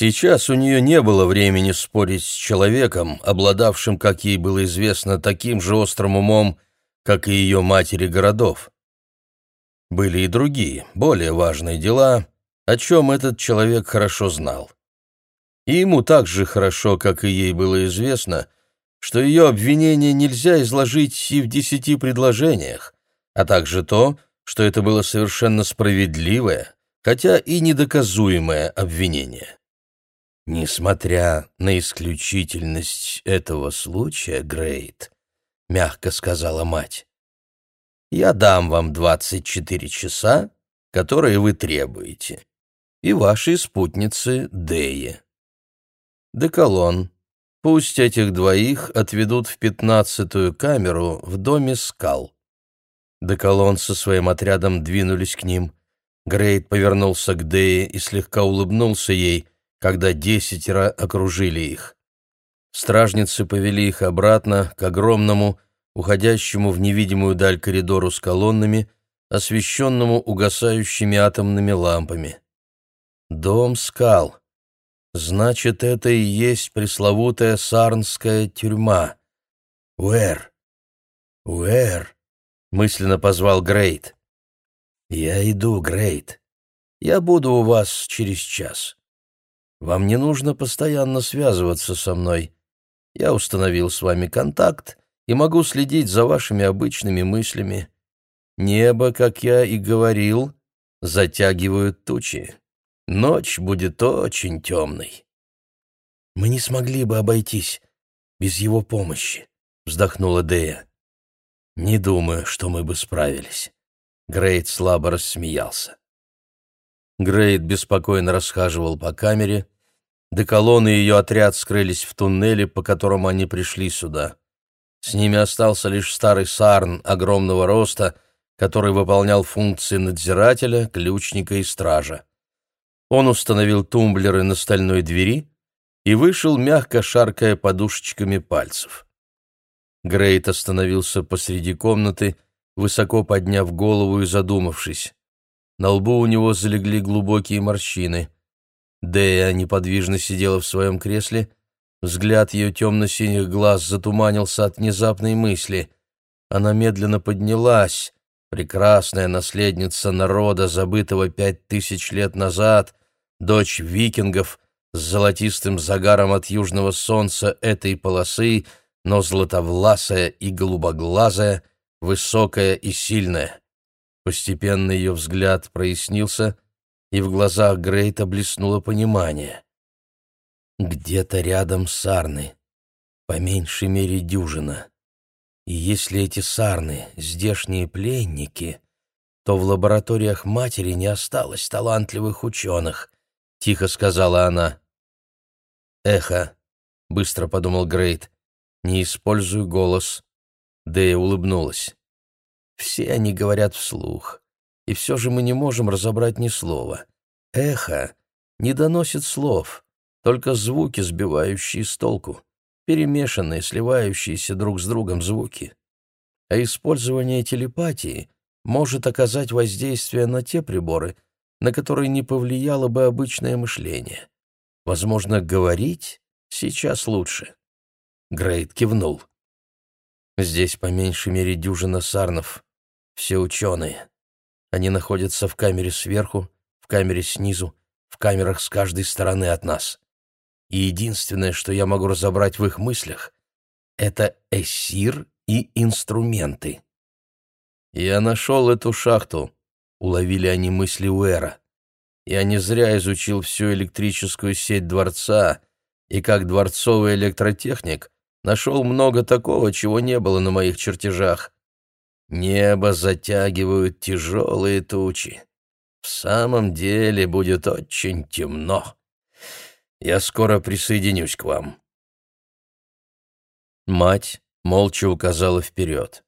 Сейчас у нее не было времени спорить с человеком, обладавшим, как ей было известно, таким же острым умом, как и ее матери городов. Были и другие, более важные дела, о чем этот человек хорошо знал. И ему так же хорошо, как и ей было известно, что ее обвинение нельзя изложить и в десяти предложениях, а также то, что это было совершенно справедливое, хотя и недоказуемое обвинение. «Несмотря на исключительность этого случая, Грейт», — мягко сказала мать, — «я дам вам двадцать четыре часа, которые вы требуете, и вашей спутнице Дее. Деколон, пусть этих двоих отведут в пятнадцатую камеру в доме скал». Деколон со своим отрядом двинулись к ним. Грейт повернулся к Дее и слегка улыбнулся ей — когда десятеро окружили их. Стражницы повели их обратно к огромному, уходящему в невидимую даль коридору с колоннами, освещенному угасающими атомными лампами. Дом скал. Значит, это и есть пресловутая сарнская тюрьма. Уэр. Уэр, мысленно позвал Грейт. Я иду, Грейт. Я буду у вас через час. Вам не нужно постоянно связываться со мной. Я установил с вами контакт и могу следить за вашими обычными мыслями. Небо, как я и говорил, затягивают тучи. Ночь будет очень темной. Мы не смогли бы обойтись без его помощи, вздохнула Дея. Не думаю, что мы бы справились. Грейт слабо рассмеялся. Грейт беспокойно расхаживал по камере. Деколон и ее отряд скрылись в туннеле, по которому они пришли сюда. С ними остался лишь старый сарн огромного роста, который выполнял функции надзирателя, ключника и стража. Он установил тумблеры на стальной двери и вышел, мягко шаркая подушечками пальцев. Грейт остановился посреди комнаты, высоко подняв голову и задумавшись. На лбу у него залегли глубокие морщины. Дея неподвижно сидела в своем кресле. Взгляд ее темно-синих глаз затуманился от внезапной мысли. Она медленно поднялась, прекрасная наследница народа, забытого пять тысяч лет назад, дочь викингов с золотистым загаром от южного солнца этой полосы, но златовласая и голубоглазая, высокая и сильная. Постепенно ее взгляд прояснился, и в глазах Грейта блеснуло понимание. Где-то рядом сарны, по меньшей мере дюжина. И если эти сарны — здешние пленники, то в лабораториях матери не осталось талантливых ученых, — тихо сказала она. «Эхо», — быстро подумал Грейт, — «не используй голос». Дэя улыбнулась. Все они говорят вслух, и все же мы не можем разобрать ни слова. Эхо не доносит слов, только звуки, сбивающие с толку, перемешанные, сливающиеся друг с другом звуки. А использование телепатии может оказать воздействие на те приборы, на которые не повлияло бы обычное мышление. Возможно, говорить сейчас лучше. Грейт кивнул. Здесь по меньшей мере дюжина сарнов все ученые. Они находятся в камере сверху, в камере снизу, в камерах с каждой стороны от нас. И единственное, что я могу разобрать в их мыслях, это эссир и инструменты. «Я нашел эту шахту», — уловили они мысли Уэра. «Я не зря изучил всю электрическую сеть дворца, и как дворцовый электротехник нашел много такого, чего не было на моих чертежах. Небо затягивают тяжелые тучи. В самом деле будет очень темно. Я скоро присоединюсь к вам. Мать молча указала вперед.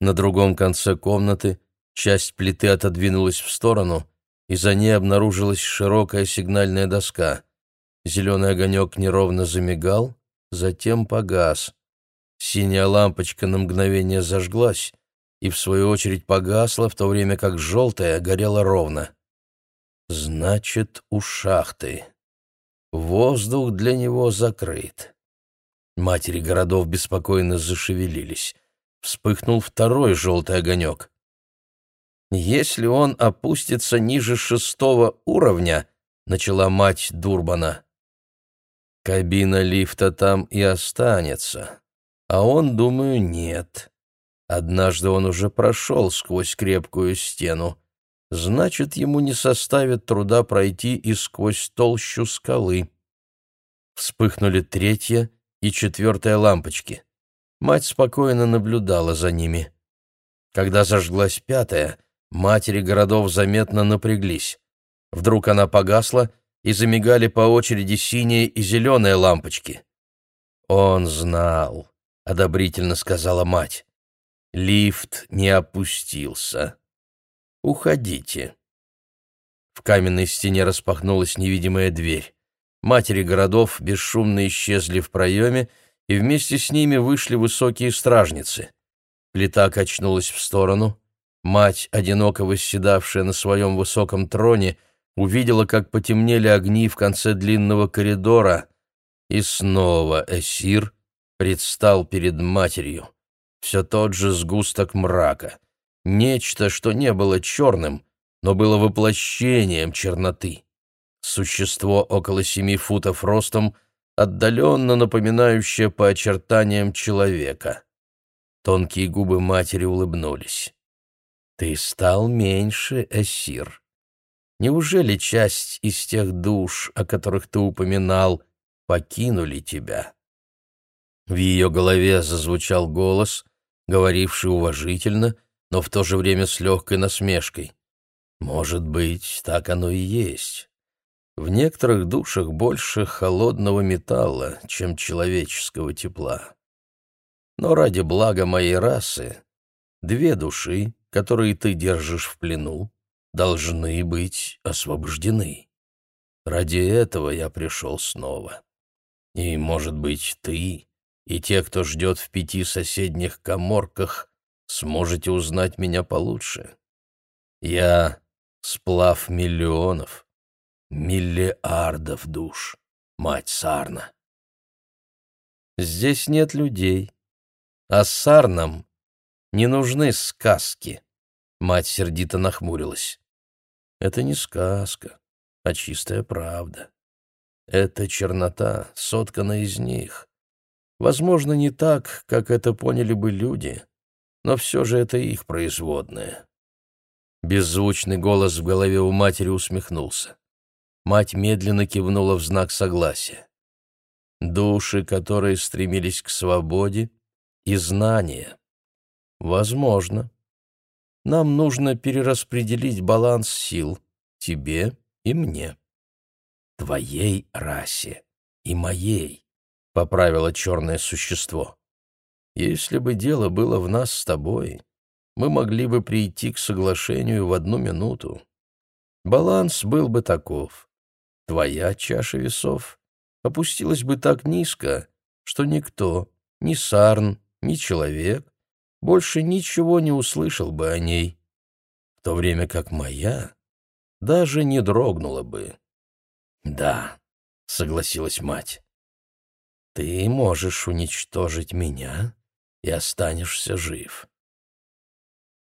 На другом конце комнаты часть плиты отодвинулась в сторону, и за ней обнаружилась широкая сигнальная доска. Зеленый огонек неровно замигал, затем погас. Синяя лампочка на мгновение зажглась, и, в свою очередь, погасла, в то время как желтая горела ровно. «Значит, у шахты». воздух для него закрыт. Матери городов беспокойно зашевелились. Вспыхнул второй желтый огонек. «Если он опустится ниже шестого уровня», — начала мать Дурбана, — «кабина лифта там и останется. А он, думаю, нет. Однажды он уже прошел сквозь крепкую стену. Значит, ему не составит труда пройти и сквозь толщу скалы». Вспыхнули третья и четвертая лампочки. Мать спокойно наблюдала за ними. Когда зажглась пятая, матери городов заметно напряглись. Вдруг она погасла, и замигали по очереди синие и зеленые лампочки. «Он знал», — одобрительно сказала мать. «Лифт не опустился. Уходите». В каменной стене распахнулась невидимая дверь. Матери городов бесшумно исчезли в проеме, и вместе с ними вышли высокие стражницы. Плита качнулась в сторону. Мать, одиноко восседавшая на своем высоком троне, увидела, как потемнели огни в конце длинного коридора, и снова Эсир предстал перед матерью. Все тот же сгусток мрака. Нечто, что не было черным, но было воплощением черноты. Существо около семи футов ростом, отдаленно напоминающее по очертаниям человека. Тонкие губы матери улыбнулись. «Ты стал меньше, Эсир. Неужели часть из тех душ, о которых ты упоминал, покинули тебя?» В ее голове зазвучал голос, говоривший уважительно, но в то же время с легкой насмешкой. «Может быть, так оно и есть. В некоторых душах больше холодного металла, чем человеческого тепла. Но ради блага моей расы две души, которые ты держишь в плену, должны быть освобождены. Ради этого я пришел снова. И, может быть, ты и те, кто ждет в пяти соседних коморках, сможете узнать меня получше. Я — сплав миллионов, миллиардов душ, мать Сарна. Здесь нет людей, а Сарнам не нужны сказки. Мать сердито нахмурилась. Это не сказка, а чистая правда. Это чернота, соткана из них. Возможно, не так, как это поняли бы люди, но все же это их производное. Беззвучный голос в голове у матери усмехнулся. Мать медленно кивнула в знак согласия. Души, которые стремились к свободе и знания. Возможно. Нам нужно перераспределить баланс сил тебе и мне. Твоей расе и моей, — поправило черное существо. Если бы дело было в нас с тобой, мы могли бы прийти к соглашению в одну минуту. Баланс был бы таков твоя чаша весов опустилась бы так низко, что никто, ни Сарн, ни человек, больше ничего не услышал бы о ней, в то время как моя даже не дрогнула бы. «Да», — согласилась мать, — «ты можешь уничтожить меня и останешься жив.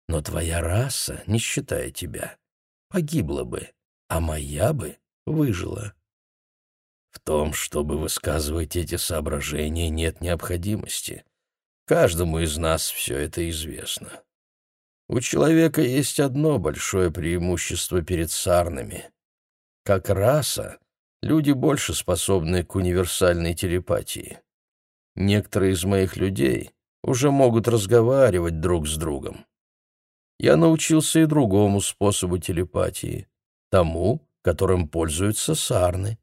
Но твоя раса, не считая тебя, погибла бы, а моя бы выжила. В том, чтобы высказывать эти соображения, нет необходимости. Каждому из нас все это известно. У человека есть одно большое преимущество перед сарнами. Как раса, люди больше способны к универсальной телепатии. Некоторые из моих людей уже могут разговаривать друг с другом. Я научился и другому способу телепатии, тому, которым пользуются сарны.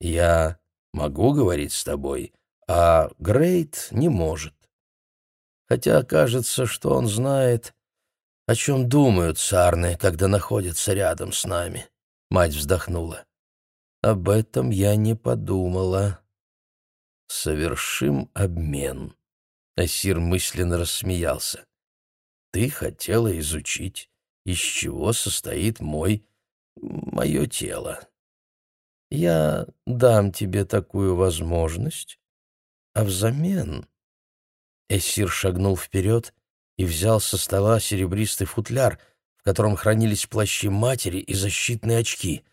Я могу говорить с тобой, а Грейт не может. Хотя кажется, что он знает, о чем думают сарны, когда находятся рядом с нами. Мать вздохнула. Об этом я не подумала. Совершим обмен. Асир мысленно рассмеялся. Ты хотела изучить, из чего состоит мой мое тело. Я дам тебе такую возможность, а взамен...» Эссир шагнул вперед и взял со стола серебристый футляр, в котором хранились плащи матери и защитные очки.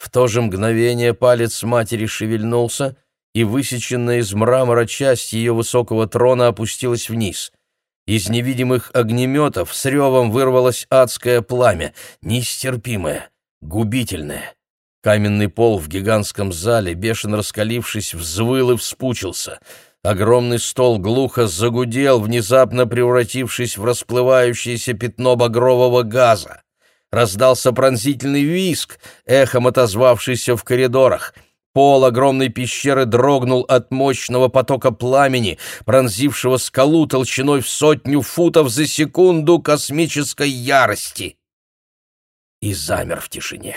В то же мгновение палец матери шевельнулся, и высеченная из мрамора часть ее высокого трона опустилась вниз. Из невидимых огнеметов с ревом вырвалось адское пламя, нестерпимое, губительное. Каменный пол в гигантском зале, бешено раскалившись, взвыл и вспучился — Огромный стол глухо загудел, внезапно превратившись в расплывающееся пятно багрового газа. Раздался пронзительный виск, эхом отозвавшийся в коридорах. Пол огромной пещеры дрогнул от мощного потока пламени, пронзившего скалу толщиной в сотню футов за секунду космической ярости. И замер в тишине.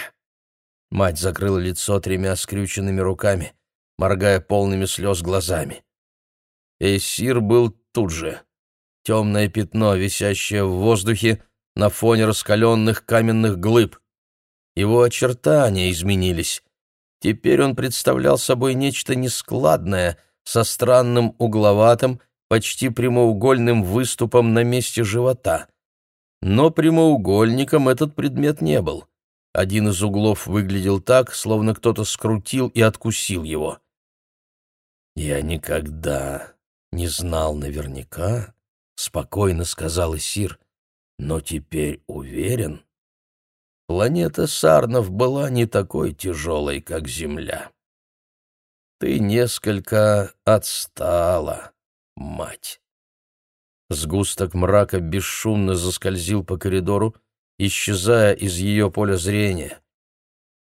Мать закрыла лицо тремя скрюченными руками, моргая полными слез глазами. Эйсир был тут же. Темное пятно, висящее в воздухе на фоне раскаленных каменных глыб. Его очертания изменились. Теперь он представлял собой нечто нескладное, со странным угловатым, почти прямоугольным выступом на месте живота. Но прямоугольником этот предмет не был. Один из углов выглядел так, словно кто-то скрутил и откусил его. «Я никогда не знал наверняка, — спокойно сказал Исир, — но теперь уверен. Планета Сарнов была не такой тяжелой, как Земля. Ты несколько отстала, мать. Сгусток мрака бесшумно заскользил по коридору, исчезая из ее поля зрения.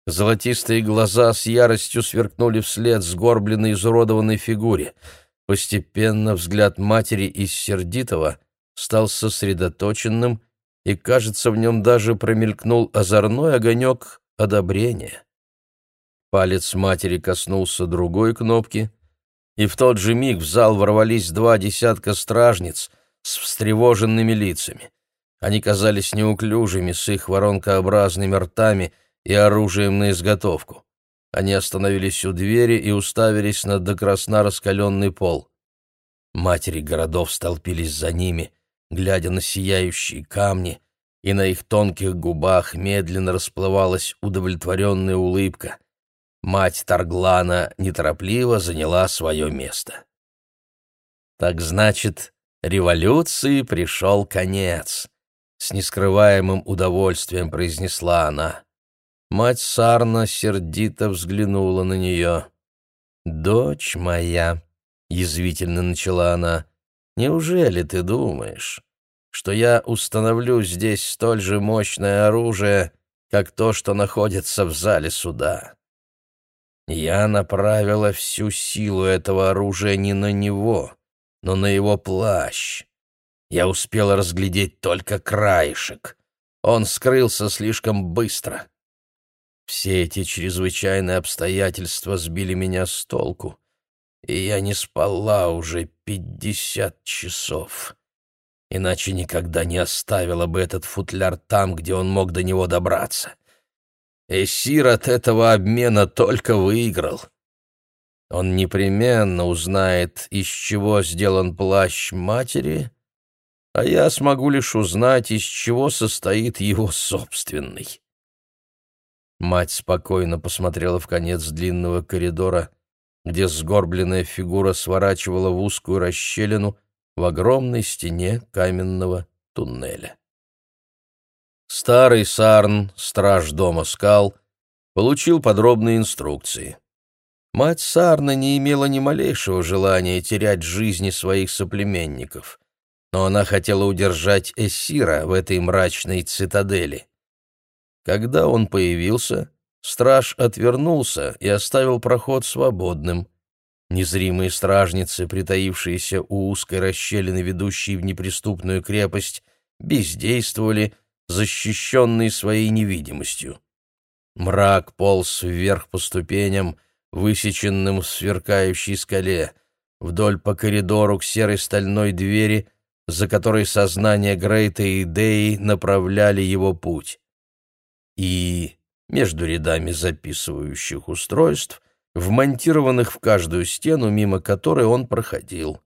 Золотистые глаза с яростью сверкнули вслед сгорбленной изуродованной фигуре — Постепенно взгляд матери из сердитого стал сосредоточенным, и, кажется, в нем даже промелькнул озорной огонек одобрения. Палец матери коснулся другой кнопки, и в тот же миг в зал ворвались два десятка стражниц с встревоженными лицами. Они казались неуклюжими с их воронкообразными ртами и оружием на изготовку. Они остановились у двери и уставились на докрасна раскаленный пол. Матери городов столпились за ними, глядя на сияющие камни, и на их тонких губах медленно расплывалась удовлетворенная улыбка. Мать Тарглана неторопливо заняла свое место. «Так значит, революции пришел конец», — с нескрываемым удовольствием произнесла она. Мать Сарна сердито взглянула на нее. «Дочь моя», — язвительно начала она, — «неужели ты думаешь, что я установлю здесь столь же мощное оружие, как то, что находится в зале суда?» Я направила всю силу этого оружия не на него, но на его плащ. Я успела разглядеть только краешек. Он скрылся слишком быстро. Все эти чрезвычайные обстоятельства сбили меня с толку, и я не спала уже пятьдесят часов. Иначе никогда не оставила бы этот футляр там, где он мог до него добраться. Эсир от этого обмена только выиграл. Он непременно узнает, из чего сделан плащ матери, а я смогу лишь узнать, из чего состоит его собственный. Мать спокойно посмотрела в конец длинного коридора, где сгорбленная фигура сворачивала в узкую расщелину в огромной стене каменного туннеля. Старый Сарн, страж дома скал, получил подробные инструкции. Мать Сарна не имела ни малейшего желания терять жизни своих соплеменников, но она хотела удержать Эссира в этой мрачной цитадели. Когда он появился, страж отвернулся и оставил проход свободным. Незримые стражницы, притаившиеся у узкой расщелины, ведущей в неприступную крепость, бездействовали, защищенные своей невидимостью. Мрак полз вверх по ступеням, высеченным в сверкающей скале, вдоль по коридору к серой стальной двери, за которой сознание Грейта и Деи направляли его путь. И между рядами записывающих устройств, вмонтированных в каждую стену, мимо которой он проходил.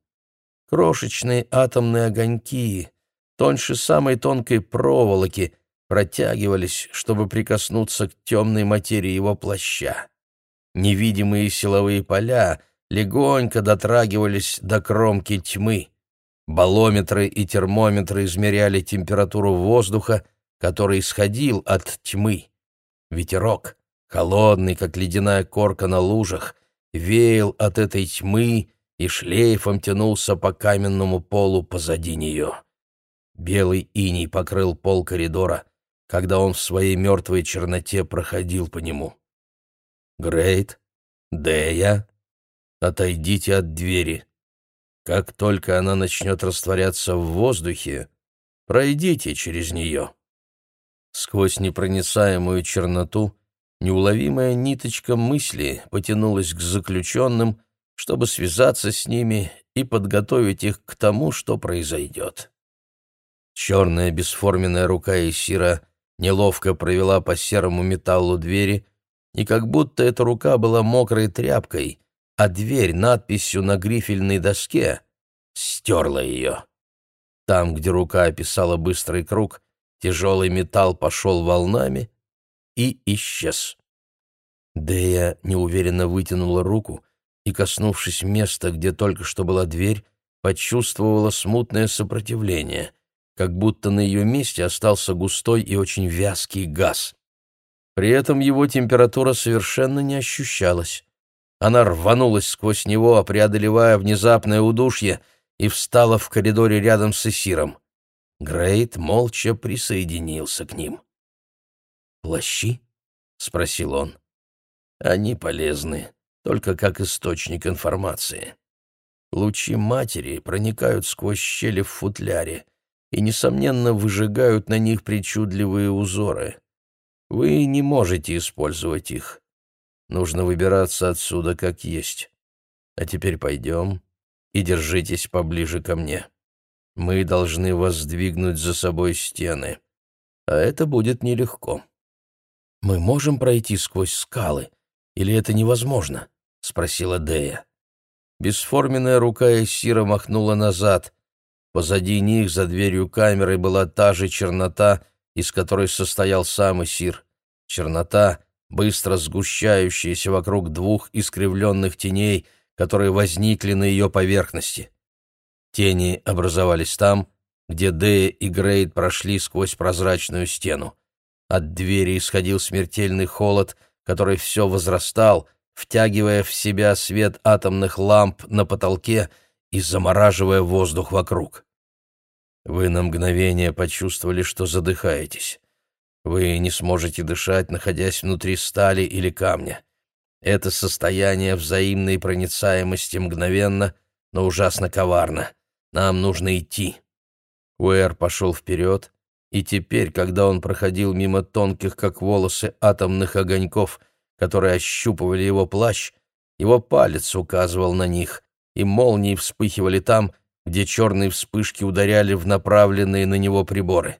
Крошечные атомные огоньки, тоньше самой тонкой проволоки, протягивались, чтобы прикоснуться к темной материи его плаща. Невидимые силовые поля легонько дотрагивались до кромки тьмы. Балометры и термометры измеряли температуру воздуха, который исходил от тьмы. Ветерок, холодный, как ледяная корка на лужах, веял от этой тьмы и шлейфом тянулся по каменному полу позади нее. Белый иней покрыл пол коридора, когда он в своей мертвой черноте проходил по нему. «Грейт, Дея, отойдите от двери. Как только она начнет растворяться в воздухе, пройдите через нее». Сквозь непроницаемую черноту неуловимая ниточка мысли потянулась к заключенным, чтобы связаться с ними и подготовить их к тому, что произойдет. Черная бесформенная рука Исира неловко провела по серому металлу двери, и как будто эта рука была мокрой тряпкой, а дверь надписью на грифельной доске стерла ее. Там, где рука описала быстрый круг, тяжелый металл пошел волнами и исчез. Дея неуверенно вытянула руку и, коснувшись места, где только что была дверь, почувствовала смутное сопротивление как будто на ее месте остался густой и очень вязкий газ. При этом его температура совершенно не ощущалась. Она рванулась сквозь него, преодолевая внезапное удушье, и встала в коридоре рядом с Эсиром. Грейт молча присоединился к ним. «Плащи?» — спросил он. «Они полезны, только как источник информации. Лучи матери проникают сквозь щели в футляре, и, несомненно, выжигают на них причудливые узоры. Вы не можете использовать их. Нужно выбираться отсюда как есть. А теперь пойдем и держитесь поближе ко мне. Мы должны воздвигнуть за собой стены, а это будет нелегко. Мы можем пройти сквозь скалы, или это невозможно? — спросила Дея. Бесформенная рука Эссира махнула назад. Позади них, за дверью камеры, была та же чернота, из которой состоял сам Исир. Чернота, быстро сгущающаяся вокруг двух искривленных теней, которые возникли на ее поверхности. Тени образовались там, где Дея и Грейд прошли сквозь прозрачную стену. От двери исходил смертельный холод, который все возрастал, втягивая в себя свет атомных ламп на потолке и замораживая воздух вокруг. Вы на мгновение почувствовали, что задыхаетесь. Вы не сможете дышать, находясь внутри стали или камня. Это состояние взаимной проницаемости мгновенно, но ужасно коварно. Нам нужно идти. Уэр пошел вперед, и теперь, когда он проходил мимо тонких, как волосы, атомных огоньков, которые ощупывали его плащ, его палец указывал на них, и молнии вспыхивали там, где черные вспышки ударяли в направленные на него приборы.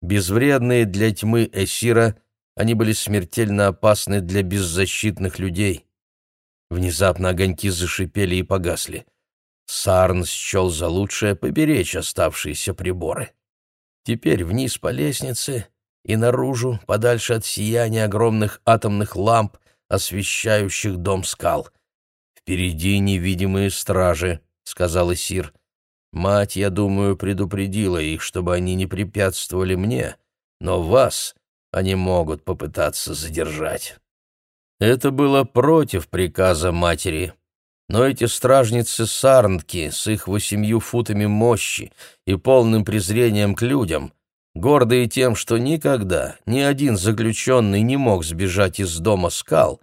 Безвредные для тьмы Эсира, они были смертельно опасны для беззащитных людей. Внезапно огоньки зашипели и погасли. Сарн счел за лучшее поберечь оставшиеся приборы. Теперь вниз по лестнице и наружу, подальше от сияния огромных атомных ламп, освещающих дом скал. Впереди невидимые стражи — сказал Исир. «Мать, я думаю, предупредила их, чтобы они не препятствовали мне, но вас они могут попытаться задержать». Это было против приказа матери, но эти стражницы Сарнки с их восемью футами мощи и полным презрением к людям, гордые тем, что никогда ни один заключенный не мог сбежать из дома скал,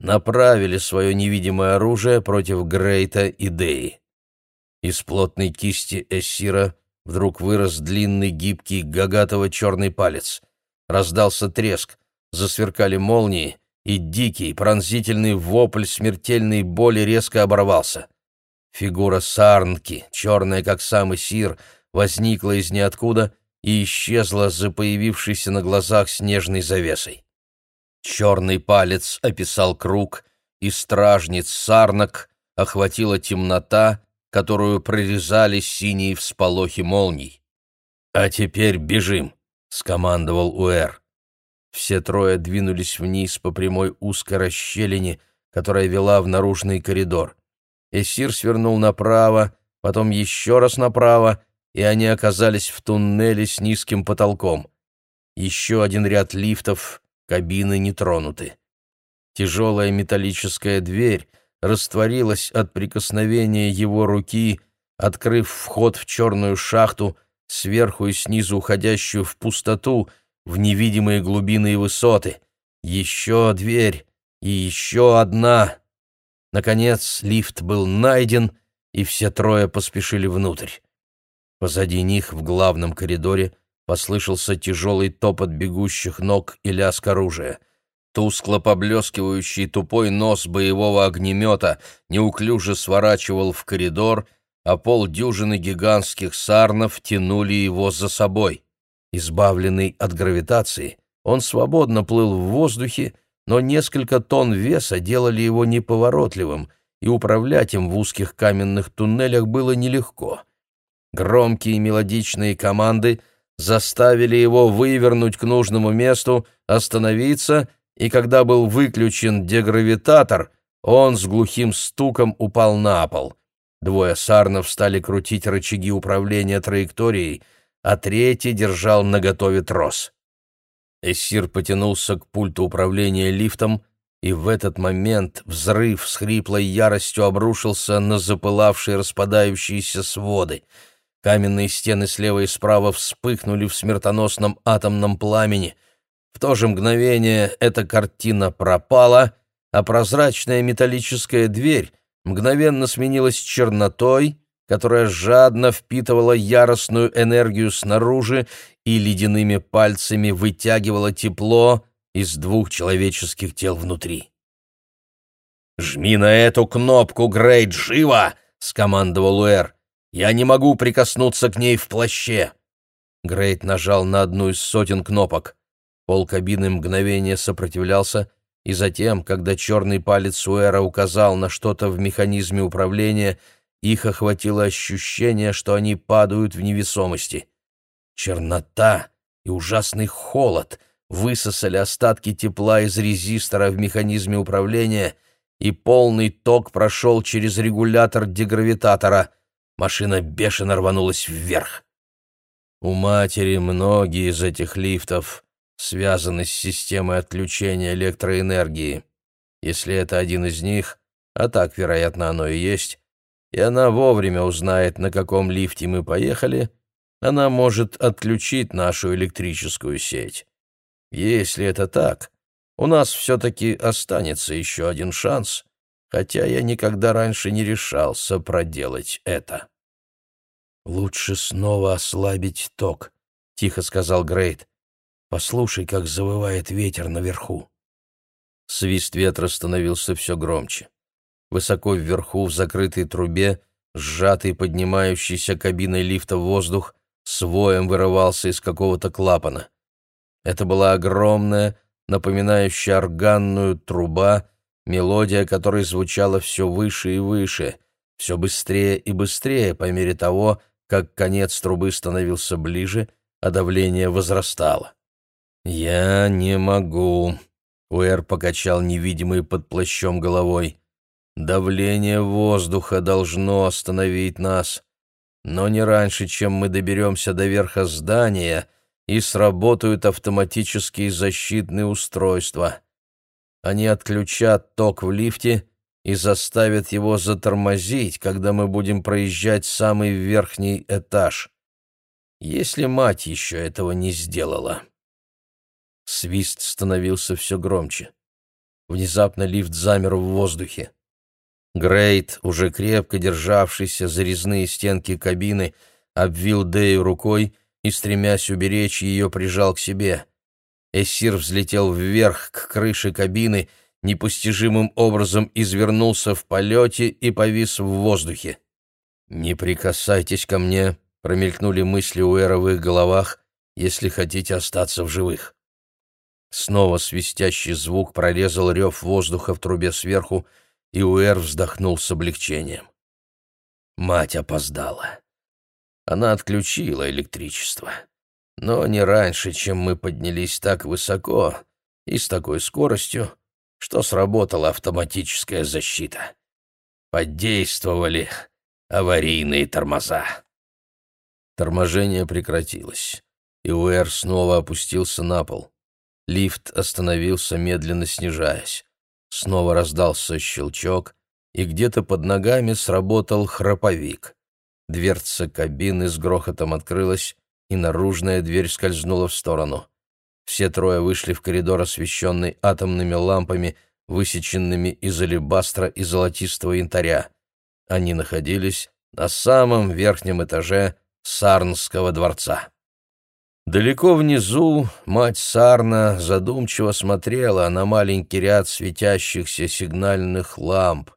направили свое невидимое оружие против Грейта и Деи. Из плотной кисти Эссира вдруг вырос длинный, гибкий, гагатово-черный палец. Раздался треск, засверкали молнии, и дикий, пронзительный вопль смертельной боли резко оборвался. Фигура Сарнки, черная, как сам Эссир, возникла из ниоткуда и исчезла за появившейся на глазах снежной завесой. Черный палец описал круг, и стражниц сарнак охватила темнота, которую прорезали синие всполохи молний. «А теперь бежим!» — скомандовал Уэр. Все трое двинулись вниз по прямой узкой расщелине, которая вела в наружный коридор. Эсир свернул направо, потом еще раз направо, и они оказались в туннеле с низким потолком. Еще один ряд лифтов, кабины не тронуты. Тяжелая металлическая дверь растворилась от прикосновения его руки, открыв вход в черную шахту, сверху и снизу уходящую в пустоту, в невидимые глубины и высоты. Еще дверь и еще одна. Наконец лифт был найден, и все трое поспешили внутрь. Позади них в главном коридоре послышался тяжелый топот бегущих ног и лязг оружия. Тускло поблескивающий тупой нос боевого огнемета неуклюже сворачивал в коридор, а полдюжины гигантских сарнов тянули его за собой. Избавленный от гравитации, он свободно плыл в воздухе, но несколько тонн веса делали его неповоротливым, и управлять им в узких каменных туннелях было нелегко. Громкие мелодичные команды заставили его вывернуть к нужному месту, остановиться, и когда был выключен дегравитатор, он с глухим стуком упал на пол. Двое сарнов стали крутить рычаги управления траекторией, а третий держал наготове трос. Эссир потянулся к пульту управления лифтом, и в этот момент взрыв с хриплой яростью обрушился на запылавшие распадающиеся своды. Каменные стены слева и справа вспыхнули в смертоносном атомном пламени. В то же мгновение эта картина пропала, а прозрачная металлическая дверь мгновенно сменилась чернотой, которая жадно впитывала яростную энергию снаружи и ледяными пальцами вытягивала тепло из двух человеческих тел внутри. «Жми на эту кнопку, Грейт, живо!» — скомандовал Уэр. «Я не могу прикоснуться к ней в плаще!» Грейт нажал на одну из сотен кнопок. Пол кабины мгновение сопротивлялся, и затем, когда черный палец Уэра указал на что-то в механизме управления, их охватило ощущение, что они падают в невесомости. Чернота и ужасный холод высосали остатки тепла из резистора в механизме управления, и полный ток прошел через регулятор дегравитатора. Машина бешено рванулась вверх. У матери многие из этих лифтов связаны с системой отключения электроэнергии. Если это один из них, а так, вероятно, оно и есть, и она вовремя узнает, на каком лифте мы поехали, она может отключить нашу электрическую сеть. Если это так, у нас все-таки останется еще один шанс, хотя я никогда раньше не решался проделать это. «Лучше снова ослабить ток», — тихо сказал Грейт. «Послушай, как завывает ветер наверху». Свист ветра становился все громче. Высоко вверху, в закрытой трубе, сжатый поднимающийся кабиной лифта воздух, своем вырывался из какого-то клапана. Это была огромная, напоминающая органную труба, мелодия которой звучала все выше и выше, все быстрее и быстрее по мере того, как конец трубы становился ближе, а давление возрастало. «Я не могу», — Уэр покачал невидимый под плащом головой. Давление воздуха должно остановить нас, но не раньше, чем мы доберемся до верха здания и сработают автоматические защитные устройства. Они отключат ток в лифте и заставят его затормозить, когда мы будем проезжать самый верхний этаж. Если мать еще этого не сделала. Свист становился все громче. Внезапно лифт замер в воздухе. Грейт, уже крепко державшийся за резные стенки кабины, обвил Дэю рукой и, стремясь уберечь ее, прижал к себе. Эссир взлетел вверх к крыше кабины, непостижимым образом извернулся в полете и повис в воздухе. «Не прикасайтесь ко мне», — промелькнули мысли у Эра в их головах, «если хотите остаться в живых». Снова свистящий звук прорезал рев воздуха в трубе сверху, и Уэр вздохнул с облегчением. Мать опоздала. Она отключила электричество. Но не раньше, чем мы поднялись так высоко и с такой скоростью, что сработала автоматическая защита. Подействовали аварийные тормоза. Торможение прекратилось, и Уэр снова опустился на пол. Лифт остановился, медленно снижаясь. Снова раздался щелчок, и где-то под ногами сработал храповик. Дверца кабины с грохотом открылась, и наружная дверь скользнула в сторону. Все трое вышли в коридор, освещенный атомными лампами, высеченными из алебастра и золотистого янтаря. Они находились на самом верхнем этаже Сарнского дворца. Далеко внизу мать Сарна задумчиво смотрела на маленький ряд светящихся сигнальных ламп.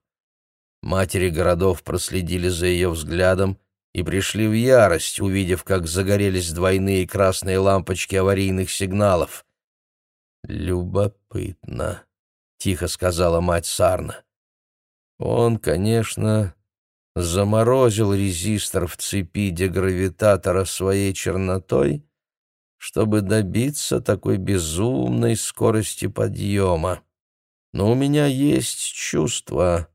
Матери городов проследили за ее взглядом и пришли в ярость, увидев, как загорелись двойные красные лампочки аварийных сигналов. «Любопытно», — тихо сказала мать Сарна. «Он, конечно, заморозил резистор в цепи дегравитатора своей чернотой, чтобы добиться такой безумной скорости подъема. Но у меня есть чувство,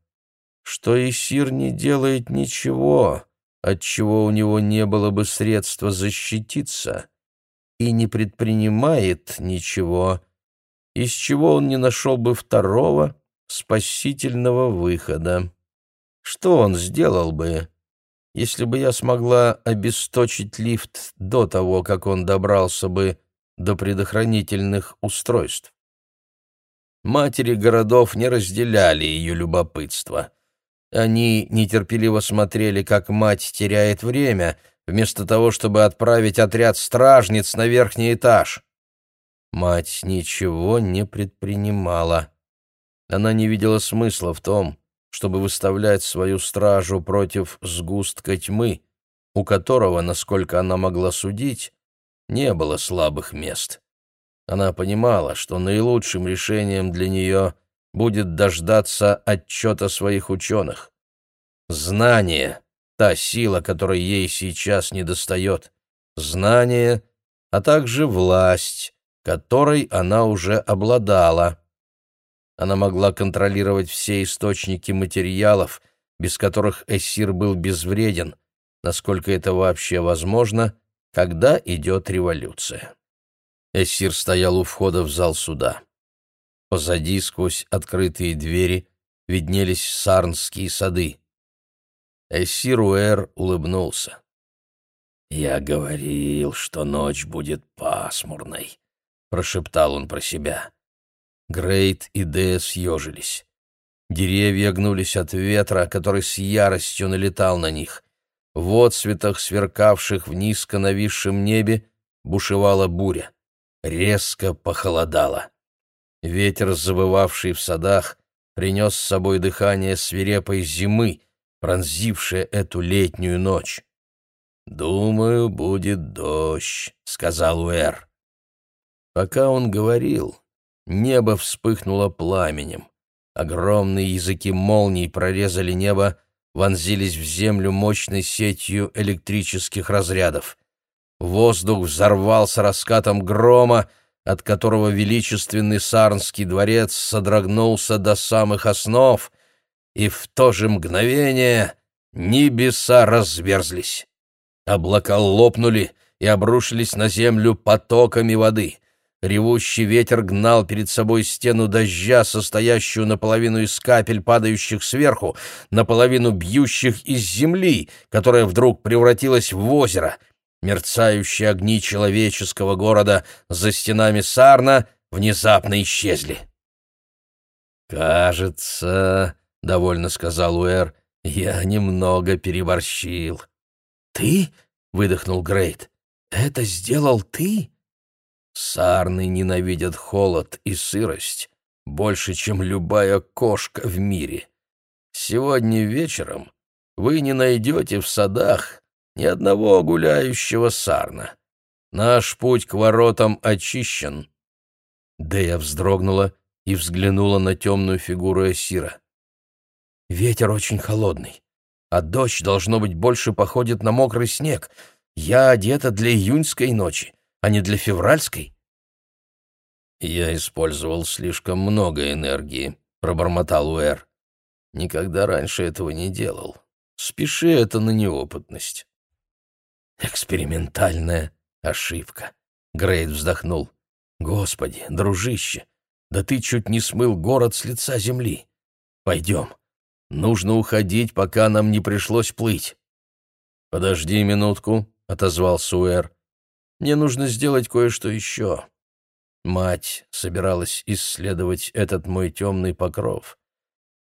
что Исир не делает ничего, от чего у него не было бы средства защититься, и не предпринимает ничего, из чего он не нашел бы второго спасительного выхода. Что он сделал бы, если бы я смогла обесточить лифт до того, как он добрался бы до предохранительных устройств. Матери городов не разделяли ее любопытство. Они нетерпеливо смотрели, как мать теряет время, вместо того, чтобы отправить отряд стражниц на верхний этаж. Мать ничего не предпринимала. Она не видела смысла в том, чтобы выставлять свою стражу против сгустка тьмы, у которого, насколько она могла судить, не было слабых мест. Она понимала, что наилучшим решением для нее будет дождаться отчета своих ученых. Знание — та сила, которой ей сейчас недостает. Знание, а также власть, которой она уже обладала. Она могла контролировать все источники материалов, без которых Эссир был безвреден, насколько это вообще возможно, когда идет революция. Эссир стоял у входа в зал суда. Позади, сквозь открытые двери, виднелись сарнские сады. Эссир Уэр улыбнулся. «Я говорил, что ночь будет пасмурной», — прошептал он про себя. Грейт и Дея съежились. Деревья гнулись от ветра, который с яростью налетал на них. В отсветах, сверкавших в низко нависшем небе, бушевала буря. Резко похолодало. Ветер, забывавший в садах, принес с собой дыхание свирепой зимы, пронзившее эту летнюю ночь. «Думаю, будет дождь», — сказал Уэр. Пока он говорил, Небо вспыхнуло пламенем. Огромные языки молний прорезали небо, вонзились в землю мощной сетью электрических разрядов. Воздух взорвался раскатом грома, от которого величественный Сарнский дворец содрогнулся до самых основ, и в то же мгновение небеса разверзлись. Облака лопнули и обрушились на землю потоками воды — Ревущий ветер гнал перед собой стену дождя, состоящую наполовину из капель, падающих сверху, наполовину бьющих из земли, которая вдруг превратилась в озеро. Мерцающие огни человеческого города за стенами Сарна внезапно исчезли. «Кажется, — довольно сказал Уэр, — я немного переборщил». «Ты?» — выдохнул Грейт. «Это сделал ты?» Сарны ненавидят холод и сырость больше, чем любая кошка в мире. Сегодня вечером вы не найдете в садах ни одного гуляющего сарна. Наш путь к воротам очищен. Дея вздрогнула и взглянула на темную фигуру Эсира. «Ветер очень холодный, а дождь, должно быть, больше походит на мокрый снег. Я одета для июньской ночи, а не для февральской». «Я использовал слишком много энергии», — пробормотал Уэр. «Никогда раньше этого не делал. Спеши это на неопытность». «Экспериментальная ошибка», — Грейд вздохнул. «Господи, дружище, да ты чуть не смыл город с лица земли. Пойдем. Нужно уходить, пока нам не пришлось плыть». «Подожди минутку», — отозвался Уэр. «Мне нужно сделать кое-что еще». Мать собиралась исследовать этот мой темный покров.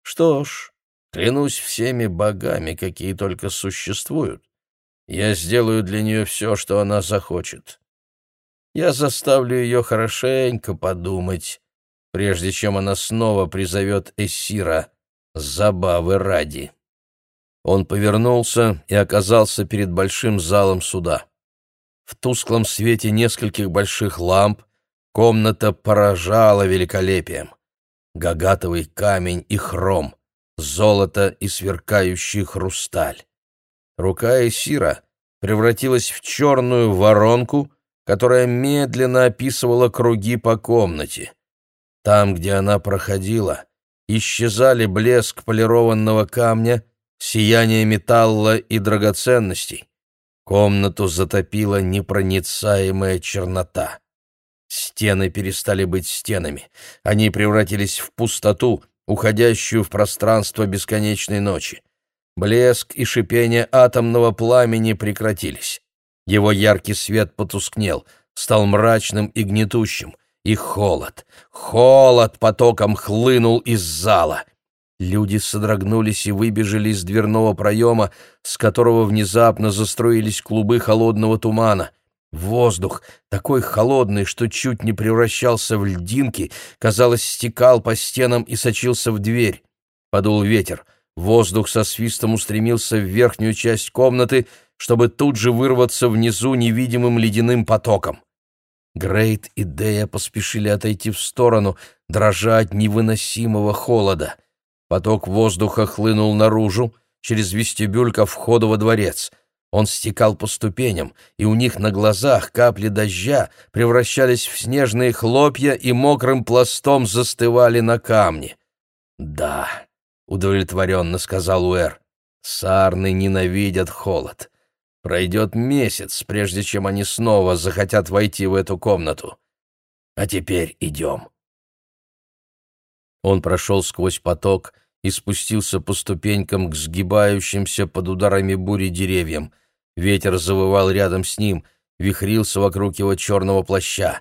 Что ж, клянусь всеми богами, какие только существуют, я сделаю для нее все, что она захочет. Я заставлю ее хорошенько подумать, прежде чем она снова призовет Эссира забавы ради. Он повернулся и оказался перед большим залом суда. В тусклом свете нескольких больших ламп Комната поражала великолепием. Гагатовый камень и хром, золото и сверкающий хрусталь. Рука Эсира превратилась в черную воронку, которая медленно описывала круги по комнате. Там, где она проходила, исчезали блеск полированного камня, сияние металла и драгоценностей. Комнату затопила непроницаемая чернота. Стены перестали быть стенами. Они превратились в пустоту, уходящую в пространство бесконечной ночи. Блеск и шипение атомного пламени прекратились. Его яркий свет потускнел, стал мрачным и гнетущим. И холод, холод потоком хлынул из зала. Люди содрогнулись и выбежали из дверного проема, с которого внезапно застроились клубы холодного тумана — Воздух, такой холодный, что чуть не превращался в льдинки, казалось, стекал по стенам и сочился в дверь. Подул ветер. Воздух со свистом устремился в верхнюю часть комнаты, чтобы тут же вырваться внизу невидимым ледяным потоком. Грейт и Дея поспешили отойти в сторону, дрожа от невыносимого холода. Поток воздуха хлынул наружу, через вестибюль ко входу во дворец — он стекал по ступеням, и у них на глазах капли дождя превращались в снежные хлопья и мокрым пластом застывали на камне. «Да», — удовлетворенно сказал Уэр, — «сарны ненавидят холод. Пройдет месяц, прежде чем они снова захотят войти в эту комнату. А теперь идем». Он прошел сквозь поток и спустился по ступенькам к сгибающимся под ударами бури деревьям. Ветер завывал рядом с ним, вихрился вокруг его черного плаща.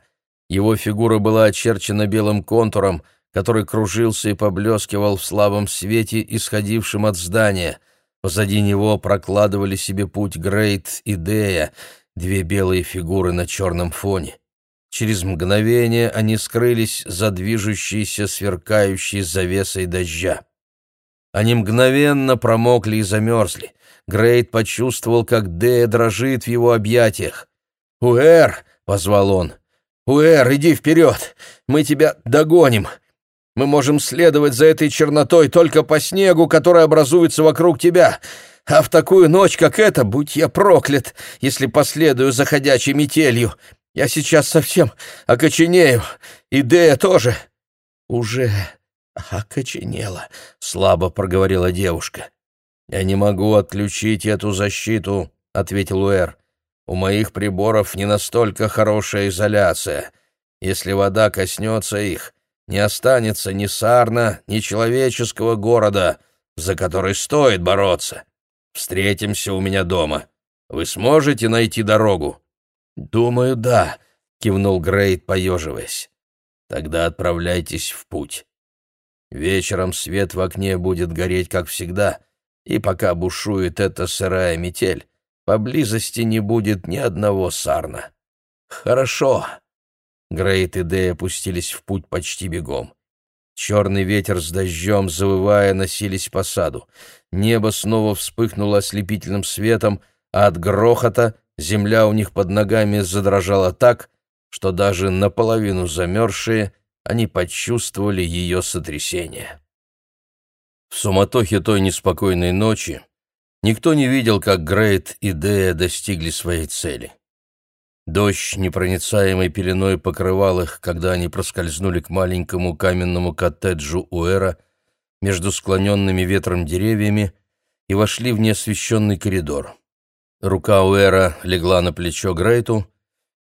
Его фигура была очерчена белым контуром, который кружился и поблескивал в слабом свете, исходившем от здания. Позади него прокладывали себе путь Грейт и Дея, две белые фигуры на черном фоне. Через мгновение они скрылись за движущейся сверкающей завесой дождя. Они мгновенно промокли и замерзли. Грейт почувствовал, как Дея дрожит в его объятиях. «Уэр!» — позвал он. «Уэр, иди вперед! Мы тебя догоним! Мы можем следовать за этой чернотой только по снегу, который образуется вокруг тебя. А в такую ночь, как эта, будь я проклят, если последую за ходячей метелью. Я сейчас совсем окоченею, и Дея тоже». «Уже окоченела», — слабо проговорила девушка. «Я не могу отключить эту защиту», — ответил Уэр. «У моих приборов не настолько хорошая изоляция. Если вода коснется их, не останется ни Сарна, ни человеческого города, за который стоит бороться. Встретимся у меня дома. Вы сможете найти дорогу?» «Думаю, да», — кивнул Грейт, поеживаясь. «Тогда отправляйтесь в путь. Вечером свет в окне будет гореть, как всегда» и пока бушует эта сырая метель, поблизости не будет ни одного сарна. Хорошо. Грейт и Дэй опустились в путь почти бегом. Черный ветер с дождем, завывая, носились по саду. Небо снова вспыхнуло ослепительным светом, а от грохота земля у них под ногами задрожала так, что даже наполовину замерзшие они почувствовали ее сотрясение. В суматохе той неспокойной ночи никто не видел, как Грейт и Дея достигли своей цели. Дождь непроницаемой пеленой покрывал их, когда они проскользнули к маленькому каменному коттеджу Уэра между склоненными ветром деревьями и вошли в неосвещенный коридор. Рука Уэра легла на плечо Грейту,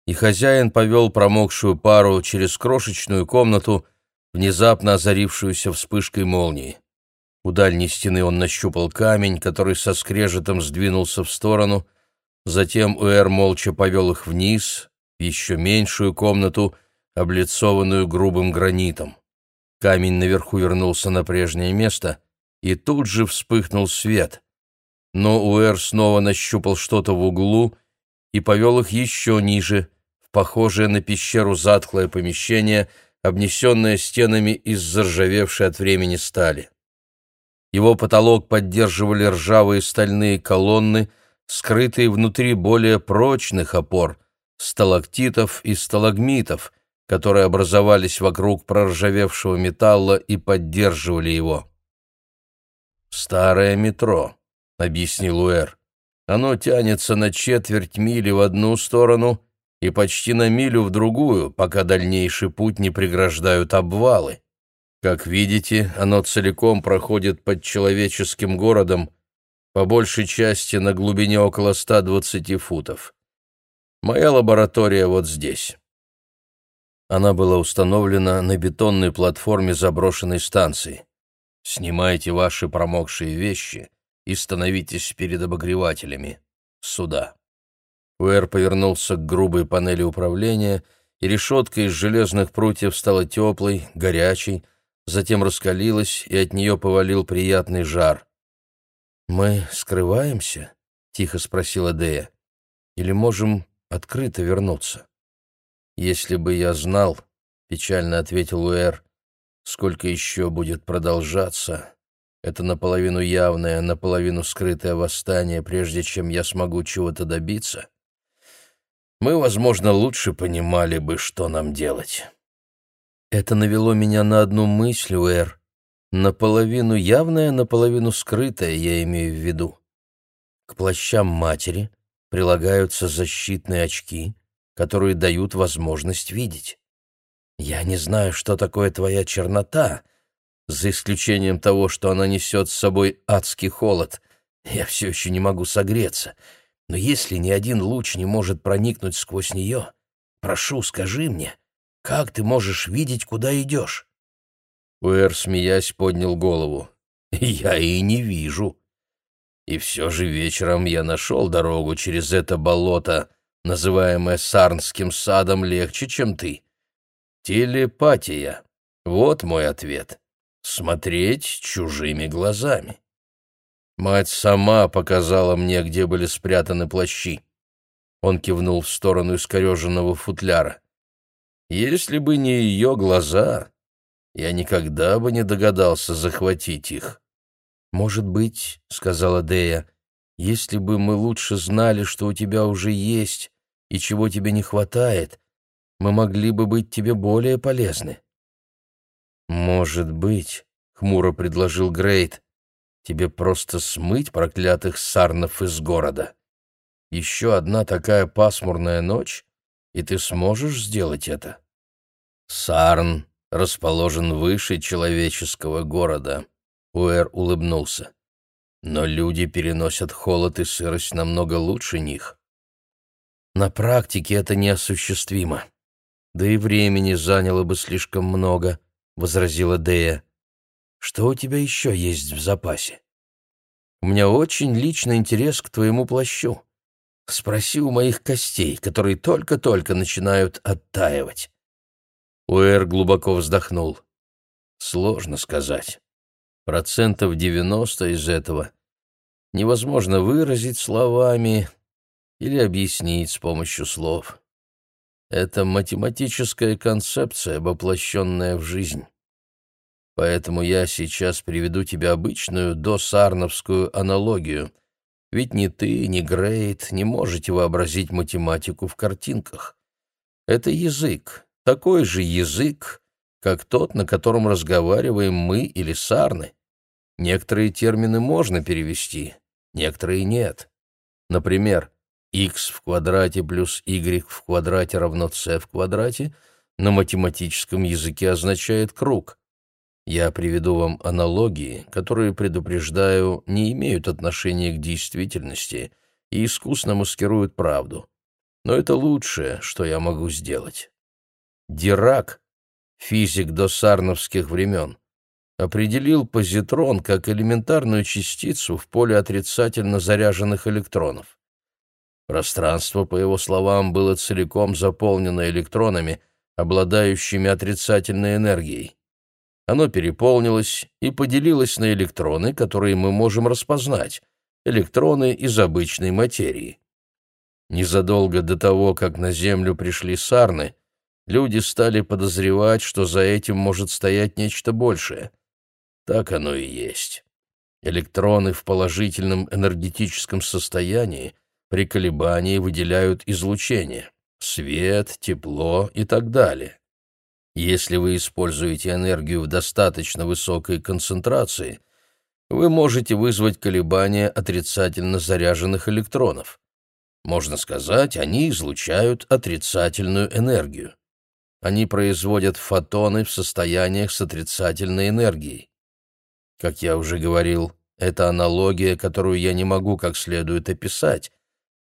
и хозяин повел промокшую пару через крошечную комнату, внезапно озарившуюся вспышкой молнии. У дальней стены он нащупал камень, который со скрежетом сдвинулся в сторону — Затем Уэр молча повел их вниз, в еще меньшую комнату, облицованную грубым гранитом. Камень наверху вернулся на прежнее место, и тут же вспыхнул свет. Но Уэр снова нащупал что-то в углу и повел их еще ниже, похожее на пещеру затхлое помещение, обнесенное стенами из заржавевшей от времени стали. Его потолок поддерживали ржавые стальные колонны, скрытые внутри более прочных опор, сталактитов и сталагмитов, которые образовались вокруг проржавевшего металла и поддерживали его. «Старое метро», — объяснил Уэр. «Оно тянется на четверть мили в одну сторону и почти на милю в другую, пока дальнейший путь не преграждают обвалы. Как видите, оно целиком проходит под человеческим городом, по большей части на глубине около 120 футов. Моя лаборатория вот здесь. Она была установлена на бетонной платформе заброшенной станции. Снимайте ваши промокшие вещи и становитесь перед обогревателями. Сюда. Уэр повернулся к грубой панели управления, и решетка из железных прутьев стала теплой, горячей, затем раскалилась, и от нее повалил приятный жар. «Мы скрываемся?» — тихо спросила Дея. «Или можем открыто вернуться?» «Если бы я знал», — печально ответил Уэр, — «сколько еще будет продолжаться? Это наполовину явное, наполовину скрытое восстание, прежде чем я смогу чего-то добиться. Мы, возможно, лучше понимали бы, что нам делать». Это навело меня на одну мысль, Уэр. Наполовину явное, наполовину скрытое, я имею в виду. К плащам матери прилагаются защитные очки, которые дают возможность видеть. Я не знаю, что такое твоя чернота, за исключением того, что она несет с собой адский холод. Я все еще не могу согреться. Но если ни один луч не может проникнуть сквозь нее, прошу, скажи мне, как ты можешь видеть, куда идешь? Уэр, смеясь, поднял голову. «Я и не вижу. И все же вечером я нашел дорогу через это болото, называемое Сарнским садом, легче, чем ты. Телепатия. Вот мой ответ. Смотреть чужими глазами. Мать сама показала мне, где были спрятаны плащи. Он кивнул в сторону искореженного футляра. Если бы не ее глаза, я никогда бы не догадался захватить их. «Может быть, — сказала Дея, — если бы мы лучше знали, что у тебя уже есть и чего тебе не хватает, мы могли бы быть тебе более полезны». «Может быть, — хмуро предложил Грейт, — тебе просто смыть проклятых сарнов из города. Еще одна такая пасмурная ночь, и ты сможешь сделать это?» Сарн расположен выше человеческого города. Уэр улыбнулся. Но люди переносят холод и сырость намного лучше них. На практике это неосуществимо. Да и времени заняло бы слишком много, возразила Дея. Что у тебя еще есть в запасе? У меня очень личный интерес к твоему плащу. Спроси у моих костей, которые только-только начинают оттаивать. Уэр глубоко вздохнул. Сложно сказать. Процентов девяносто из этого невозможно выразить словами или объяснить с помощью слов. Это математическая концепция, воплощенная в жизнь. Поэтому я сейчас приведу тебе обычную досарновскую аналогию. Ведь ни ты, ни Грейт не можете вообразить математику в картинках. Это язык, такой же язык, как тот, на котором разговариваем мы или сарны. Некоторые термины можно перевести, некоторые нет. Например, x в квадрате плюс y в квадрате равно c в квадрате на математическом языке означает круг. Я приведу вам аналогии, которые, предупреждаю, не имеют отношения к действительности и искусно маскируют правду. Но это лучшее, что я могу сделать. Дирак, физик до сарновских времен, определил позитрон как элементарную частицу в поле отрицательно заряженных электронов. Пространство, по его словам, было целиком заполнено электронами, обладающими отрицательной энергией. Оно переполнилось и поделилось на электроны, которые мы можем распознать, электроны из обычной материи. Незадолго до того, как на Землю пришли сарны, люди стали подозревать, что за этим может стоять нечто большее. Так оно и есть. Электроны в положительном энергетическом состоянии при колебании выделяют излучение — свет, тепло и так далее. Если вы используете энергию в достаточно высокой концентрации, вы можете вызвать колебания отрицательно заряженных электронов. Можно сказать, они излучают отрицательную энергию. Они производят фотоны в состояниях с отрицательной энергией. Как я уже говорил, это аналогия, которую я не могу как следует описать,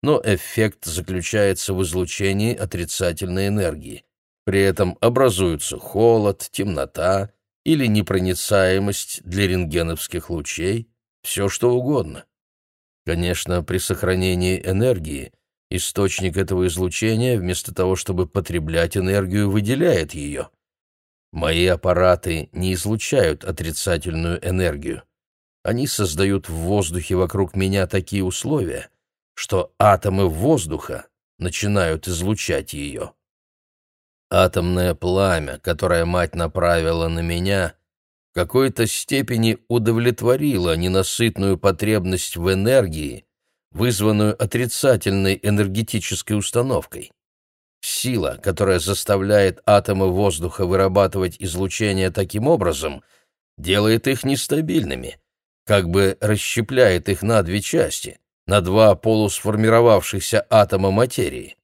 но эффект заключается в излучении отрицательной энергии. При этом образуются холод, темнота или непроницаемость для рентгеновских лучей, все что угодно. Конечно, при сохранении энергии источник этого излучения, вместо того, чтобы потреблять энергию, выделяет ее. Мои аппараты не излучают отрицательную энергию. Они создают в воздухе вокруг меня такие условия, что атомы воздуха начинают излучать ее. Атомное пламя, которое мать направила на меня, в какой-то степени удовлетворило ненасытную потребность в энергии, вызванную отрицательной энергетической установкой. Сила, которая заставляет атомы воздуха вырабатывать излучение таким образом, делает их нестабильными, как бы расщепляет их на две части, на два полусформировавшихся атома материи.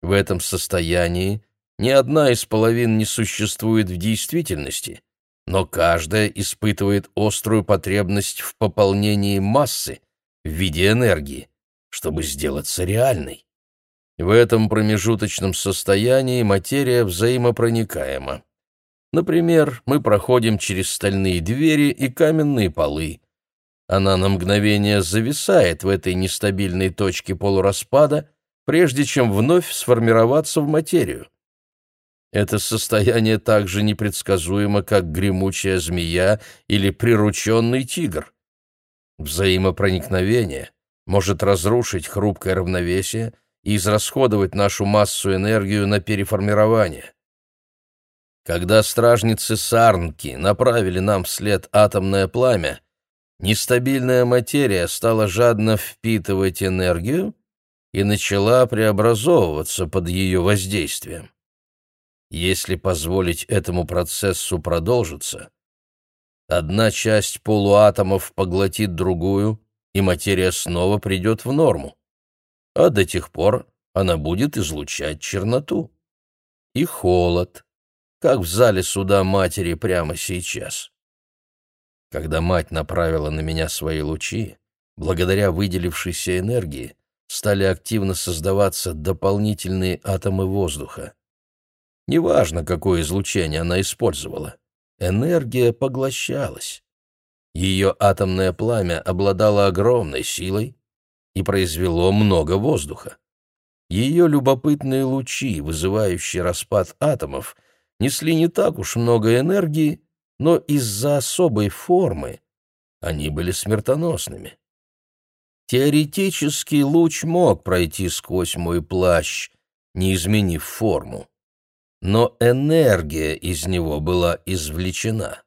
В этом состоянии ни одна из половин не существует в действительности, но каждая испытывает острую потребность в пополнении массы в виде энергии, чтобы сделаться реальной. В этом промежуточном состоянии материя взаимопроникаема. Например, мы проходим через стальные двери и каменные полы. Она на мгновение зависает в этой нестабильной точке полураспада, прежде чем вновь сформироваться в материю. Это состояние так же непредсказуемо, как гремучая змея или прирученный тигр. Взаимопроникновение может разрушить хрупкое равновесие и израсходовать нашу массу энергию на переформирование. Когда стражницы Сарнки направили нам вслед атомное пламя, нестабильная материя стала жадно впитывать энергию и начала преобразовываться под ее воздействием. Если позволить этому процессу продолжиться, одна часть полуатомов поглотит другую, и материя снова придет в норму. А до тех пор она будет излучать черноту и холод, как в зале суда матери прямо сейчас. Когда мать направила на меня свои лучи, благодаря выделившейся энергии стали активно создаваться дополнительные атомы воздуха. Неважно, какое излучение она использовала, энергия поглощалась. Ее атомное пламя обладало огромной силой и произвело много воздуха. Ее любопытные лучи, вызывающие распад атомов, несли не так уж много энергии, но из-за особой формы они были смертоносными. Теоретически луч мог пройти сквозь мой плащ, не изменив форму но энергия из него была извлечена.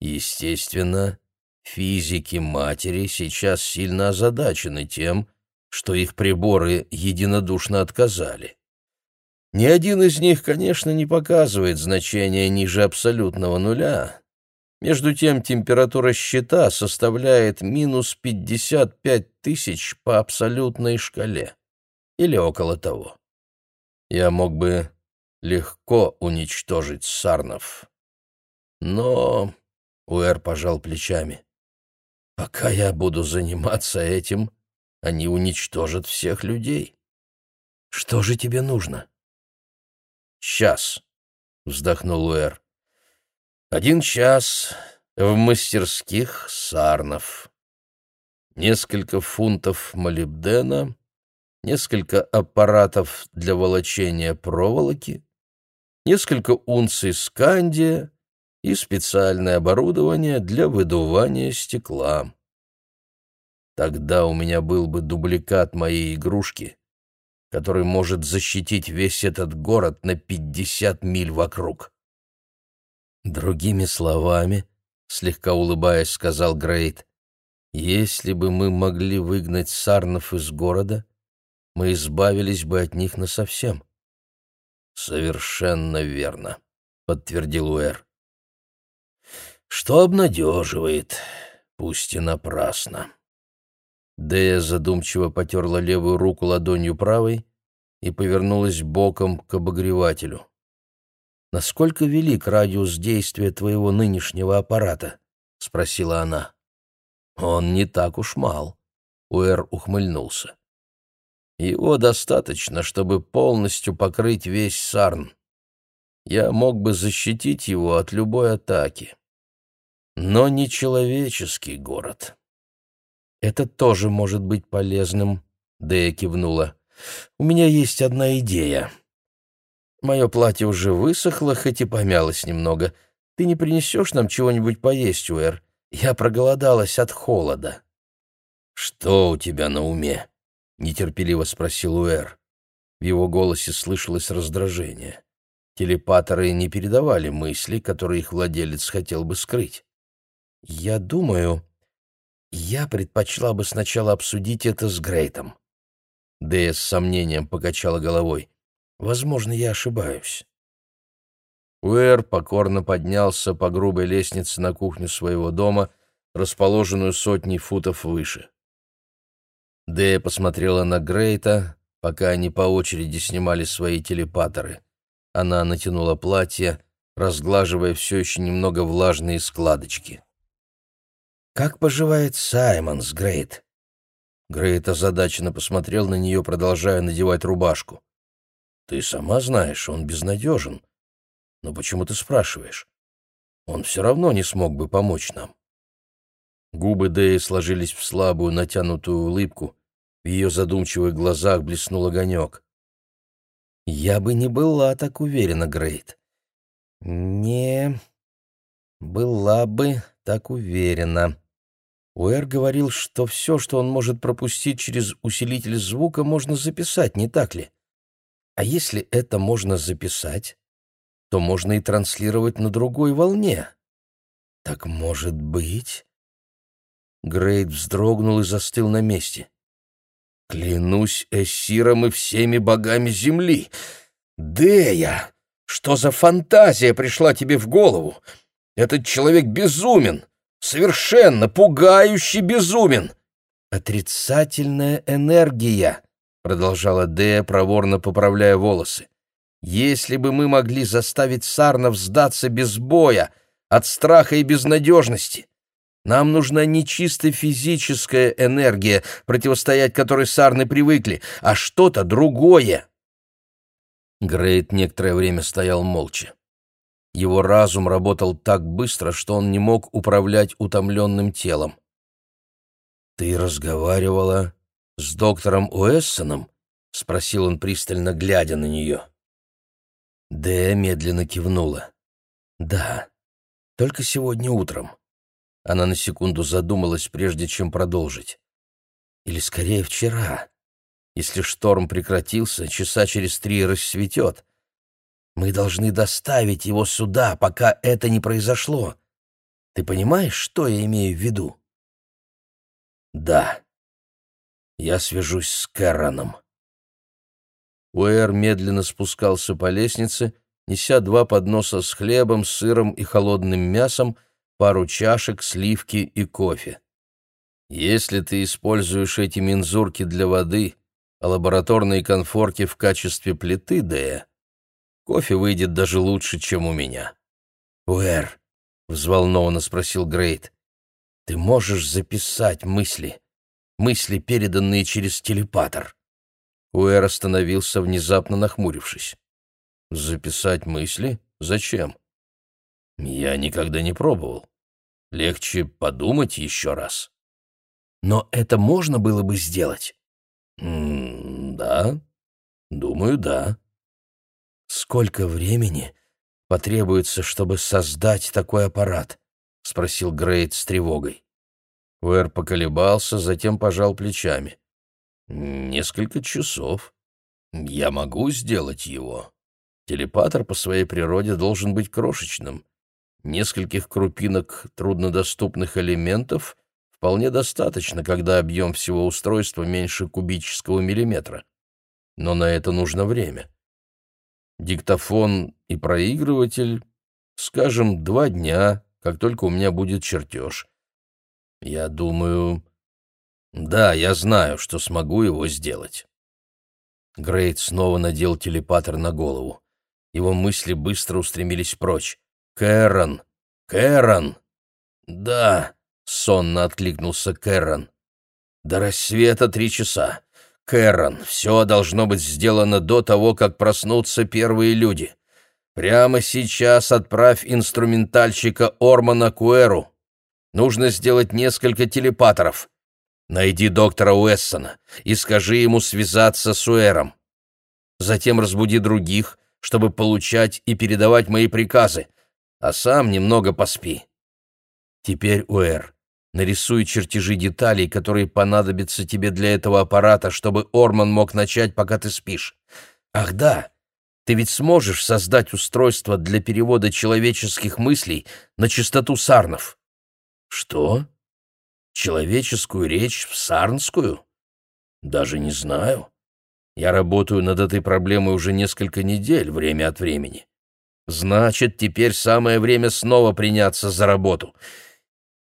Естественно, физики матери сейчас сильно озадачены тем, что их приборы единодушно отказали. Ни один из них, конечно, не показывает значения ниже абсолютного нуля. Между тем температура щита составляет минус 55 тысяч по абсолютной шкале. Или около того. Я мог бы легко уничтожить сарнов. Но Уэр пожал плечами. Пока я буду заниматься этим, они уничтожат всех людей. Что же тебе нужно? Час, вздохнул Уэр. Один час в мастерских сарнов. Несколько фунтов молибдена, несколько аппаратов для волочения проволоки, несколько унций скандия и специальное оборудование для выдувания стекла. Тогда у меня был бы дубликат моей игрушки, который может защитить весь этот город на пятьдесят миль вокруг. Другими словами, слегка улыбаясь, сказал Грейт, если бы мы могли выгнать сарнов из города, мы избавились бы от них насовсем. Совершенно верно, подтвердил Уэр. Что обнадеживает, пусть и напрасно. Дея задумчиво потерла левую руку ладонью правой и повернулась боком к обогревателю. «Насколько велик радиус действия твоего нынешнего аппарата?» — спросила она. «Он не так уж мал», — Уэр ухмыльнулся. «Его достаточно, чтобы полностью покрыть весь Сарн. Я мог бы защитить его от любой атаки но не человеческий город. Это тоже может быть полезным, Дэя кивнула. У меня есть одна идея. Мое платье уже высохло, хоть и помялось немного. Ты не принесешь нам чего-нибудь поесть, Уэр? Я проголодалась от холода. Что у тебя на уме? Нетерпеливо спросил Уэр. В его голосе слышалось раздражение. Телепаторы не передавали мысли, которые их владелец хотел бы скрыть. «Я думаю, я предпочла бы сначала обсудить это с Грейтом». Дэя с сомнением покачала головой. «Возможно, я ошибаюсь». Уэр покорно поднялся по грубой лестнице на кухню своего дома, расположенную сотни футов выше. Дэя посмотрела на Грейта, пока они по очереди снимали свои телепаторы. Она натянула платье, разглаживая все еще немного влажные складочки. «Как поживает Саймонс, Грейт?» Грейт озадаченно посмотрел на нее, продолжая надевать рубашку. «Ты сама знаешь, он безнадежен. Но почему ты спрашиваешь? Он все равно не смог бы помочь нам». Губы Дэи сложились в слабую натянутую улыбку, в ее задумчивых глазах блеснул огонек. «Я бы не была так уверена, Грейт. Не была бы так уверена», Уэр говорил, что все, что он может пропустить через усилитель звука, можно записать, не так ли? А если это можно записать, то можно и транслировать на другой волне. Так может быть... Грейд вздрогнул и застыл на месте. «Клянусь Эссиром и всеми богами земли! Дея, что за фантазия пришла тебе в голову? Этот человек безумен! совершенно пугающе безумен. Отрицательная энергия, продолжала Дея, проворно поправляя волосы. Если бы мы могли заставить Сарнов сдаться без боя, от страха и безнадежности, нам нужна не чисто физическая энергия, противостоять которой Сарны привыкли, а что-то другое. Грейт некоторое время стоял молча. Его разум работал так быстро, что он не мог управлять утомленным телом. «Ты разговаривала с доктором Уэссоном?» — спросил он, пристально глядя на нее. Дэя медленно кивнула. «Да, только сегодня утром». Она на секунду задумалась, прежде чем продолжить. «Или скорее вчера. Если шторм прекратился, часа через три рассветет. Мы должны доставить его сюда, пока это не произошло. Ты понимаешь, что я имею в виду? Да. Я свяжусь с Кэрроном. Уэр медленно спускался по лестнице, неся два подноса с хлебом, сыром и холодным мясом, пару чашек, сливки и кофе. Если ты используешь эти мензурки для воды, а лабораторные конфорки в качестве плиты, Дэя, кофе выйдет даже лучше, чем у меня. «Уэр», — взволнованно спросил Грейт, — «ты можешь записать мысли, мысли, переданные через телепатор?» Уэр остановился, внезапно нахмурившись. «Записать мысли? Зачем?» «Я никогда не пробовал. Легче подумать еще раз». «Но это можно было бы сделать?» М «Да, думаю, да». «Сколько времени потребуется, чтобы создать такой аппарат?» — спросил Грейт с тревогой. Уэр поколебался, затем пожал плечами. Несколько часов. Я могу сделать его. Телепатор по своей природе должен быть крошечным. Нескольких крупинок труднодоступных элементов вполне достаточно, когда объем всего устройства меньше кубического миллиметра. Но на это нужно время. Диктофон и проигрыватель, скажем, два дня, как только у меня будет чертеж. Я думаю, да, я знаю, что смогу его сделать. Грейт снова надел телепатор на голову. Его мысли быстро устремились прочь. «Кэрон! Кэрон!» «Да!» — сонно откликнулся Кэрон. «До рассвета три часа. Кэрон, все должно быть сделано до того, как проснутся первые люди. Прямо сейчас отправь инструментальщика Ормана Куэру. Нужно сделать несколько телепаторов. Найди доктора Уэссона и скажи ему связаться с Уэром. Затем разбуди других, чтобы получать и передавать мои приказы, а сам немного поспи. Теперь, Уэр, нарисуй чертежи деталей, которые понадобятся тебе для этого аппарата, чтобы Орман мог начать, пока ты спишь. Ах да, ты ведь сможешь создать устройство для перевода человеческих мыслей на частоту сарнов. Что? Человеческую речь в сарнскую? Даже не знаю. Я работаю над этой проблемой уже несколько недель, время от времени. Значит, теперь самое время снова приняться за работу.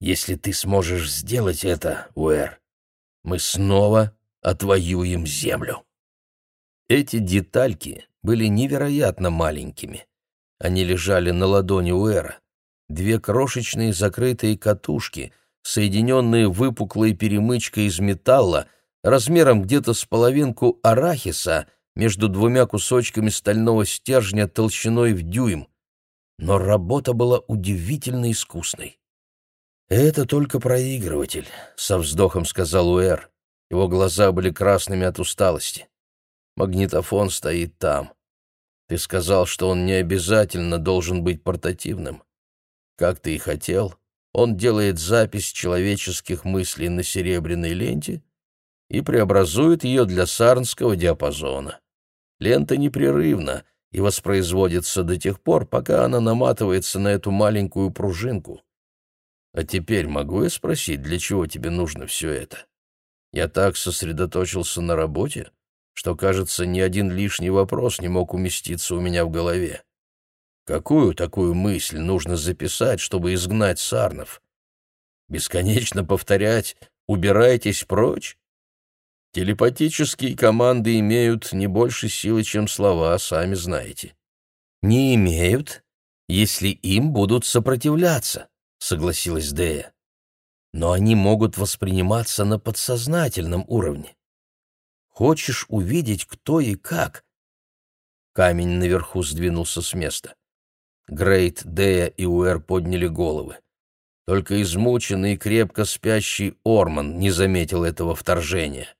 Если ты сможешь сделать это, Уэр, мы снова отвоюем землю. Эти детальки были невероятно маленькими. Они лежали на ладони Уэра. Две крошечные закрытые катушки — соединенные выпуклой перемычкой из металла, размером где-то с половинку арахиса между двумя кусочками стального стержня толщиной в дюйм. Но работа была удивительно искусной. «Это только проигрыватель», — со вздохом сказал Уэр. Его глаза были красными от усталости. «Магнитофон стоит там. Ты сказал, что он не обязательно должен быть портативным. Как ты и хотел, он делает запись человеческих мыслей на серебряной ленте и преобразует ее для сарнского диапазона. Лента непрерывна и воспроизводится до тех пор, пока она наматывается на эту маленькую пружинку. А теперь могу я спросить, для чего тебе нужно все это? Я так сосредоточился на работе, что, кажется, ни один лишний вопрос не мог уместиться у меня в голове. Какую такую мысль нужно записать, чтобы изгнать сарнов? Бесконечно повторять «убирайтесь прочь»? Телепатические команды имеют не больше силы, чем слова, сами знаете. Не имеют, если им будут сопротивляться, согласилась Дея. Но они могут восприниматься на подсознательном уровне. Хочешь увидеть, кто и как? Камень наверху сдвинулся с места. Грейт, Дея и Уэр подняли головы. Только измученный и крепко спящий Орман не заметил этого вторжения.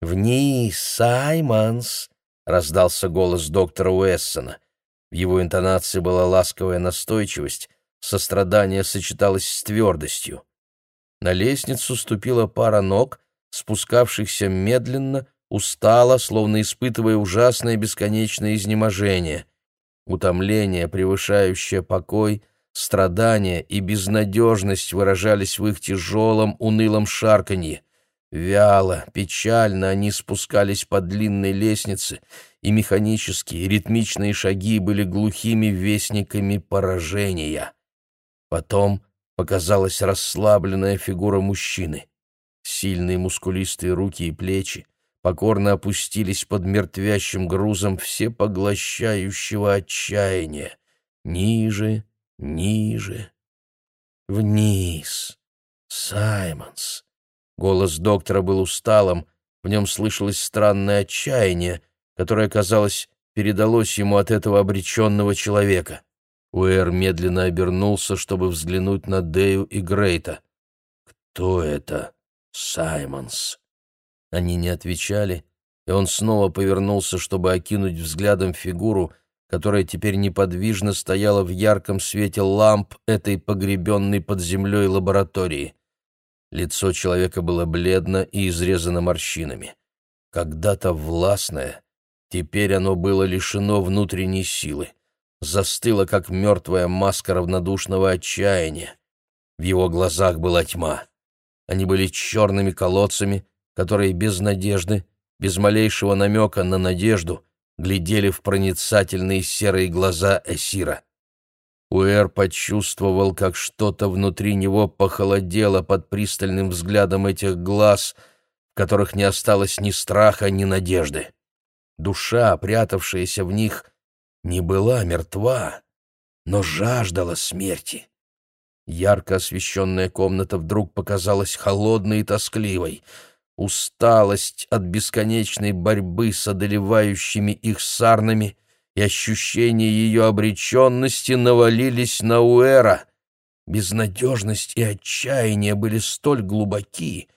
«Вниз, Саймонс!» — раздался голос доктора Уэссона. В его интонации была ласковая настойчивость, сострадание сочеталось с твердостью. На лестницу ступила пара ног, спускавшихся медленно, устало, словно испытывая ужасное бесконечное изнеможение — Утомление, превышающее покой, страдания и безнадежность выражались в их тяжелом, унылом шарканье. Вяло, печально они спускались по длинной лестнице, и механические, ритмичные шаги были глухими вестниками поражения. Потом показалась расслабленная фигура мужчины. Сильные мускулистые руки и плечи покорно опустились под мертвящим грузом всепоглощающего отчаяния. Ниже, ниже, вниз. Саймонс. Голос доктора был усталым, в нем слышалось странное отчаяние, которое, казалось, передалось ему от этого обреченного человека. Уэр медленно обернулся, чтобы взглянуть на Дею и Грейта. «Кто это? Саймонс?» Они не отвечали, и он снова повернулся, чтобы окинуть взглядом фигуру, которая теперь неподвижно стояла в ярком свете ламп этой погребенной под землей лаборатории. Лицо человека было бледно и изрезано морщинами. Когда-то властное, теперь оно было лишено внутренней силы застыла, как мертвая маска равнодушного отчаяния. В его глазах была тьма. Они были черными колодцами, которые без надежды, без малейшего намека на надежду, глядели в проницательные серые глаза Эсира. Уэр почувствовал, как что-то внутри него похолодело под пристальным взглядом этих глаз, в которых не осталось ни страха, ни надежды. Душа, прятавшаяся в них, не была мертва, но жаждала смерти. Ярко освещенная комната вдруг показалась холодной и тоскливой. Усталость от бесконечной борьбы с одолевающими их сарнами и ощущение ее обреченности навалились на Уэра. Безнадежность и отчаяние были столь глубоки,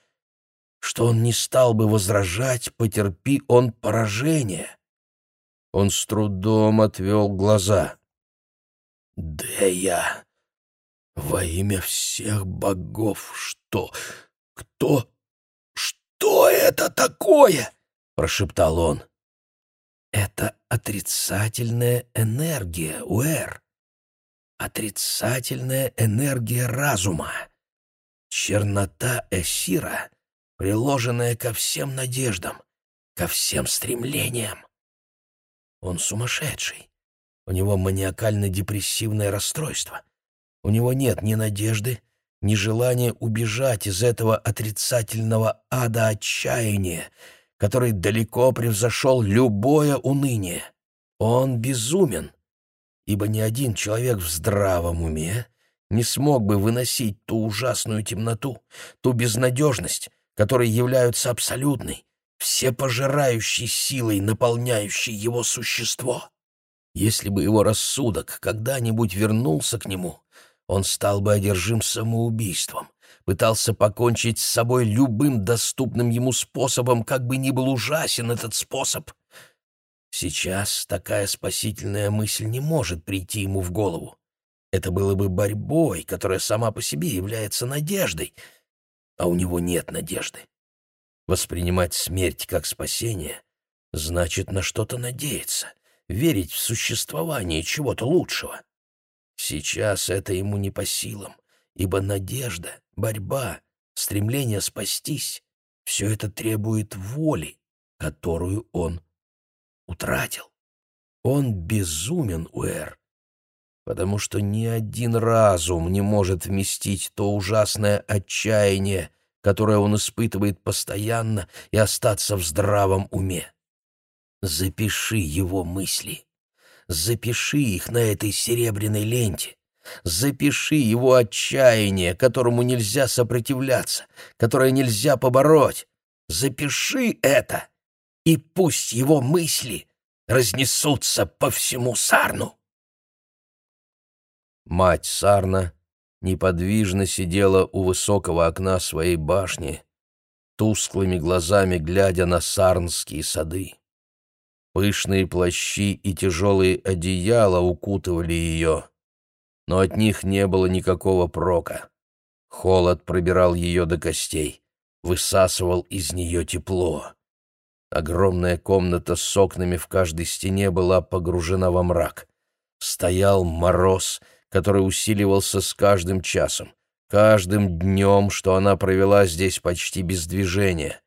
что он не стал бы возражать, потерпи он поражение. Он с трудом отвел глаза. «Дея! Во имя всех богов! Что? Кто? Что это такое?» — прошептал он. «Это отрицательная энергия, Уэр. Отрицательная энергия разума. Чернота Эсира, приложенная ко всем надеждам, ко всем стремлениям. Он сумасшедший. У него маниакально-депрессивное расстройство. У него нет ни надежды, ни желания убежать из этого отрицательного ада отчаяния, который далеко превзошел любое уныние. Он безумен, ибо ни один человек в здравом уме не смог бы выносить ту ужасную темноту, ту безнадежность, которые являются абсолютной, всепожирающей силой, наполняющей его существо. Если бы его рассудок когда-нибудь вернулся к нему, он стал бы одержим самоубийством, пытался покончить с собой любым доступным ему способом, как бы ни был ужасен этот способ. Сейчас такая спасительная мысль не может прийти ему в голову. Это было бы борьбой, которая сама по себе является надеждой, а у него нет надежды. Воспринимать смерть как спасение значит на что-то надеяться, верить в существование чего-то лучшего. Сейчас это ему не по силам, ибо надежда, борьба, стремление спастись — все это требует воли, которую он утратил. Он безумен, Уэр, потому что ни один разум не может вместить то ужасное отчаяние, которое он испытывает постоянно, и остаться в здравом уме. Запиши его мысли. Запиши их на этой серебряной ленте. Запиши его отчаяние, которому нельзя сопротивляться, которое нельзя побороть. Запиши это, и пусть его мысли разнесутся по всему Сарну. Мать Сарна неподвижно сидела у высокого окна своей башни, тусклыми глазами глядя на сарнские сады. Пышные плащи и тяжелые одеяла укутывали ее, но от них не было никакого прока. Холод пробирал ее до костей, высасывал из нее тепло. Огромная комната с окнами в каждой стене была погружена во мрак. Стоял мороз — который усиливался с каждым часом. каждым днем, что она провела здесь почти без движения.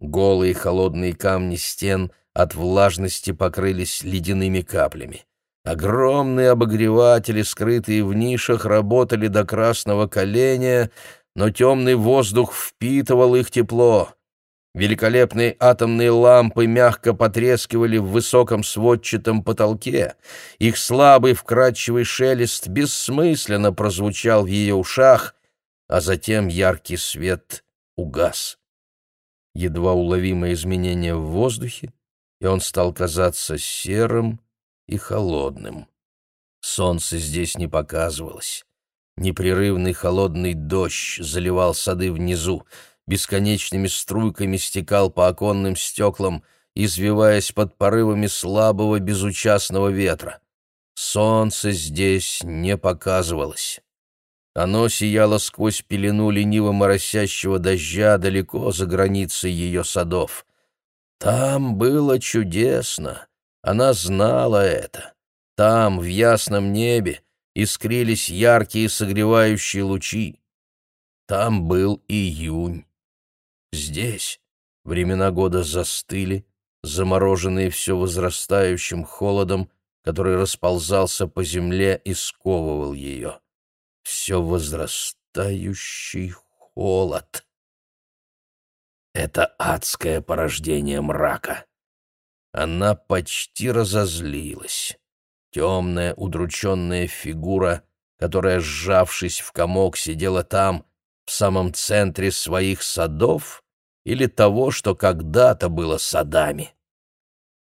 Голые холодные камни стен от влажности покрылись ледяными каплями. Огромные обогреватели, скрытые в нишах, работали до красного коленя, но темный воздух впитывал их тепло. Великолепные атомные лампы мягко потрескивали в высоком сводчатом потолке. Их слабый вкрадчивый шелест бессмысленно прозвучал в ее ушах, а затем яркий свет угас. Едва уловимое изменение в воздухе, и он стал казаться серым, и холодным. Солнце здесь не показывалось. Непрерывный холодный дождь заливал сады внизу, бесконечными струйками стекал по оконным стеклам, извиваясь под порывами слабого безучастного ветра. Солнце здесь не показывалось. Оно сияло сквозь пелену лениво моросящего дождя далеко за границей ее садов. Там было чудесно. Она знала это. Там, в ясном небе, искрились яркие согревающие лучи. Там был июнь. Здесь времена года застыли, замороженные все возрастающим холодом, который расползался по земле и сковывал ее. Все возрастающий холод. Это адское порождение мрака. Она почти разозлилась. Темная, удрученная фигура, которая, сжавшись в комок, сидела там, в самом центре своих садов или того, что когда-то было садами.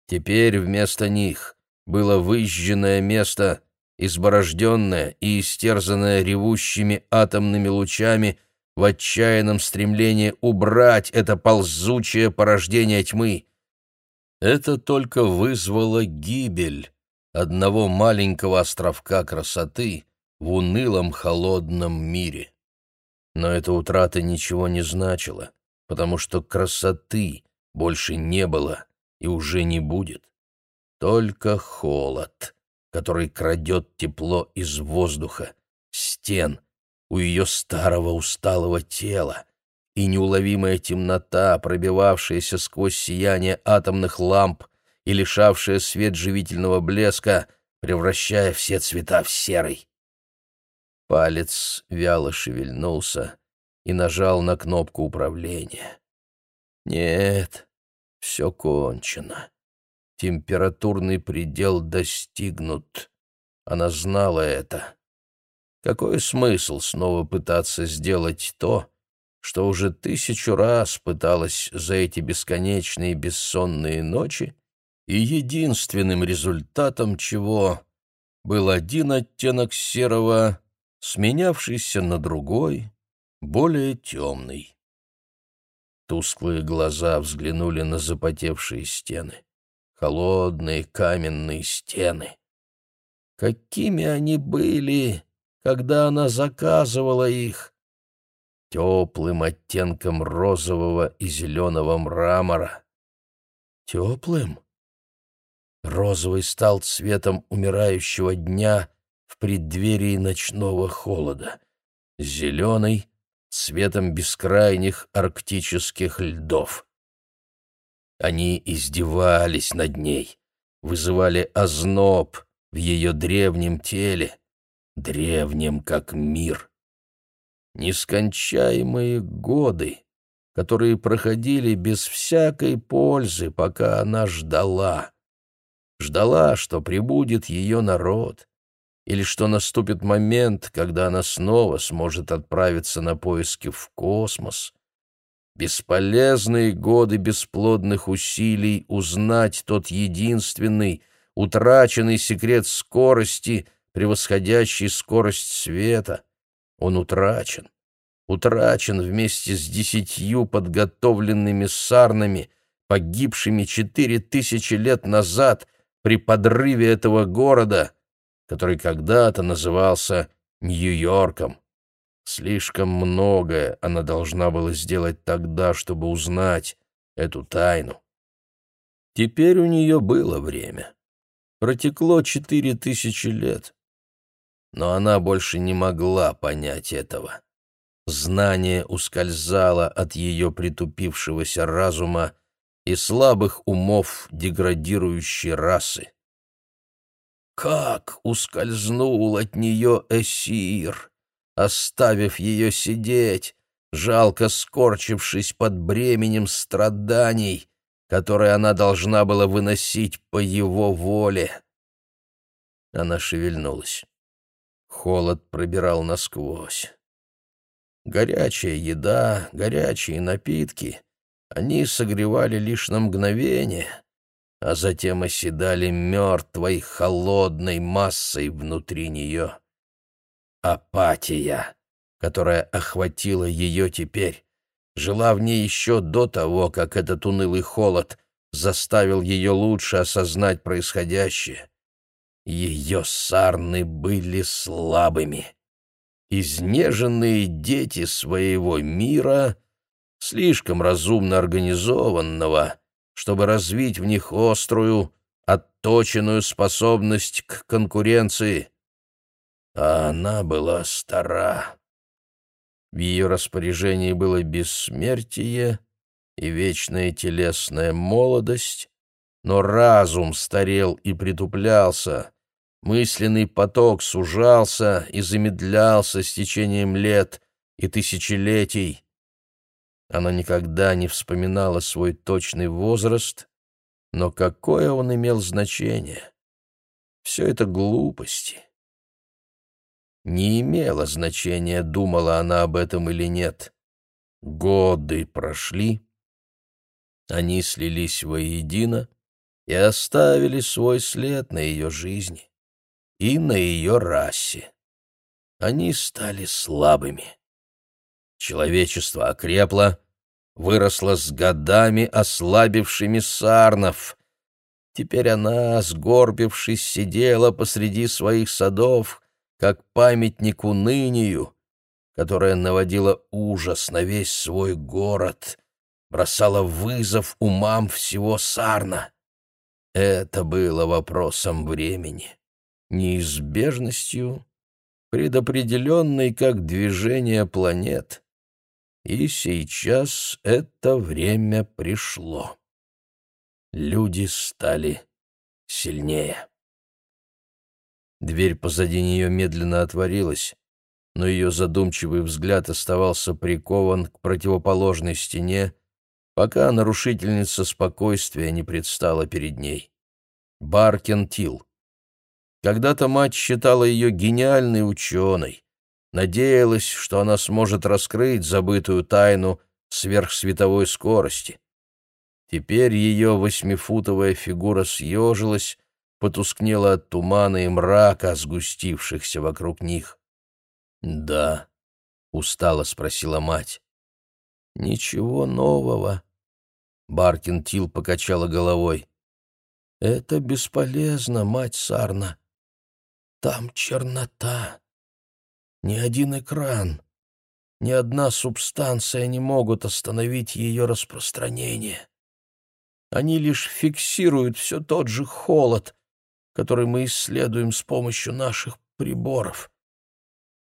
Теперь вместо них было выжженное место, изборожденное и истерзанное ревущими атомными лучами в отчаянном стремлении убрать это ползучее порождение тьмы, это только вызвало гибель одного маленького островка красоты в унылом холодном мире. Но эта утрата ничего не значила, потому что красоты больше не было и уже не будет. Только холод, который крадет тепло из воздуха, стен, у ее старого усталого тела, и неуловимая темнота, пробивавшаяся сквозь сияние атомных ламп и лишавшая свет живительного блеска, превращая все цвета в серый. Палец вяло шевельнулся и нажал на кнопку управления. Нет, все кончено. Температурный предел достигнут. Она знала это. Какой смысл снова пытаться сделать то, что уже тысячу раз пыталась за эти бесконечные бессонные ночи, и единственным результатом чего был один оттенок серого, сменявшийся на другой, более темный. Тусклые глаза взглянули на запотевшие стены. Холодные каменные стены. Какими они были, когда она заказывала их? Теплым оттенком розового и зеленого мрамора. Теплым? Розовый стал цветом умирающего дня в преддверии ночного холода. Зеленый — цветом бескрайних арктических льдов. Они издевались над ней, вызывали озноб в ее древнем теле, древнем как мир нескончаемые годы, которые проходили без всякой пользы, пока она ждала. Ждала, что прибудет ее народ, или что наступит момент, когда она снова сможет отправиться на поиски в космос. Бесполезные годы бесплодных усилий узнать тот единственный, утраченный секрет скорости, превосходящий скорость света — он утрачен. Утрачен вместе с десятью подготовленными сарнами, погибшими четыре тысячи лет назад при подрыве этого города, который когда-то назывался Нью-Йорком. Слишком многое она должна была сделать тогда, чтобы узнать эту тайну. Теперь у нее было время. Протекло четыре тысячи лет но она больше не могла понять этого. знание ускользало от ее притупившегося разума и слабых умов деградирующей расы. Как ускользнул от нее Эсир, оставив ее сидеть, жалко скорчившись под бременем страданий, которые она должна была выносить по его воле. Она шевельнулась. Холод пробирал насквозь. Горячая еда, горячие напитки — они согревали лишь на мгновение, а затем оседали мертвой, холодной массой внутри нее. Апатия, которая охватила ее теперь, жила в ней еще до того, как этот унылый холод заставил ее лучше осознать происходящее. Ее сарны были слабыми. Изнеженные дети своего мира, слишком разумно организованного, чтобы развить в них острую, отточенную способность к конкуренции. А она была стара. В ее распоряжении было бессмертие и вечная телесная молодость, но разум старел и притуплялся, мысленный поток сужался и замедлялся с течением лет и тысячелетий. Она никогда не вспоминала свой точный возраст, но какое он имел значение? Все это глупости. Не имело значения, думала она об этом или нет. Годы прошли, они слились воедино и оставили свой след на ее жизни и на ее расе. Они стали слабыми. Человечество окрепло, выросло с годами ослабившими сарнов. Теперь она, сгорбившись, сидела посреди своих садов, как памятник унынию, которая наводила ужас на весь свой город, бросала вызов умам всего сарна. Это было вопросом времени, неизбежностью, предопределенной как движение планет. И сейчас это время пришло. Люди стали сильнее. Дверь позади нее медленно отворилась, но ее задумчивый взгляд оставался прикован к противоположной стене, пока нарушительница спокойствия не предстала перед ней. Баркен Тил. Когда-то мать считала ее гениальной ученой, надеялась, что она сможет раскрыть забытую тайну сверхсветовой скорости. Теперь ее восьмифутовая фигура съежилась, потускнела от тумана и мрака, сгустившихся вокруг них. «Да», — устало спросила мать. «Ничего нового», — Баркин Тил покачала головой. «Это бесполезно, мать Сарна. Там чернота. Ни один экран, ни одна субстанция не могут остановить ее распространение. Они лишь фиксируют все тот же холод, который мы исследуем с помощью наших приборов.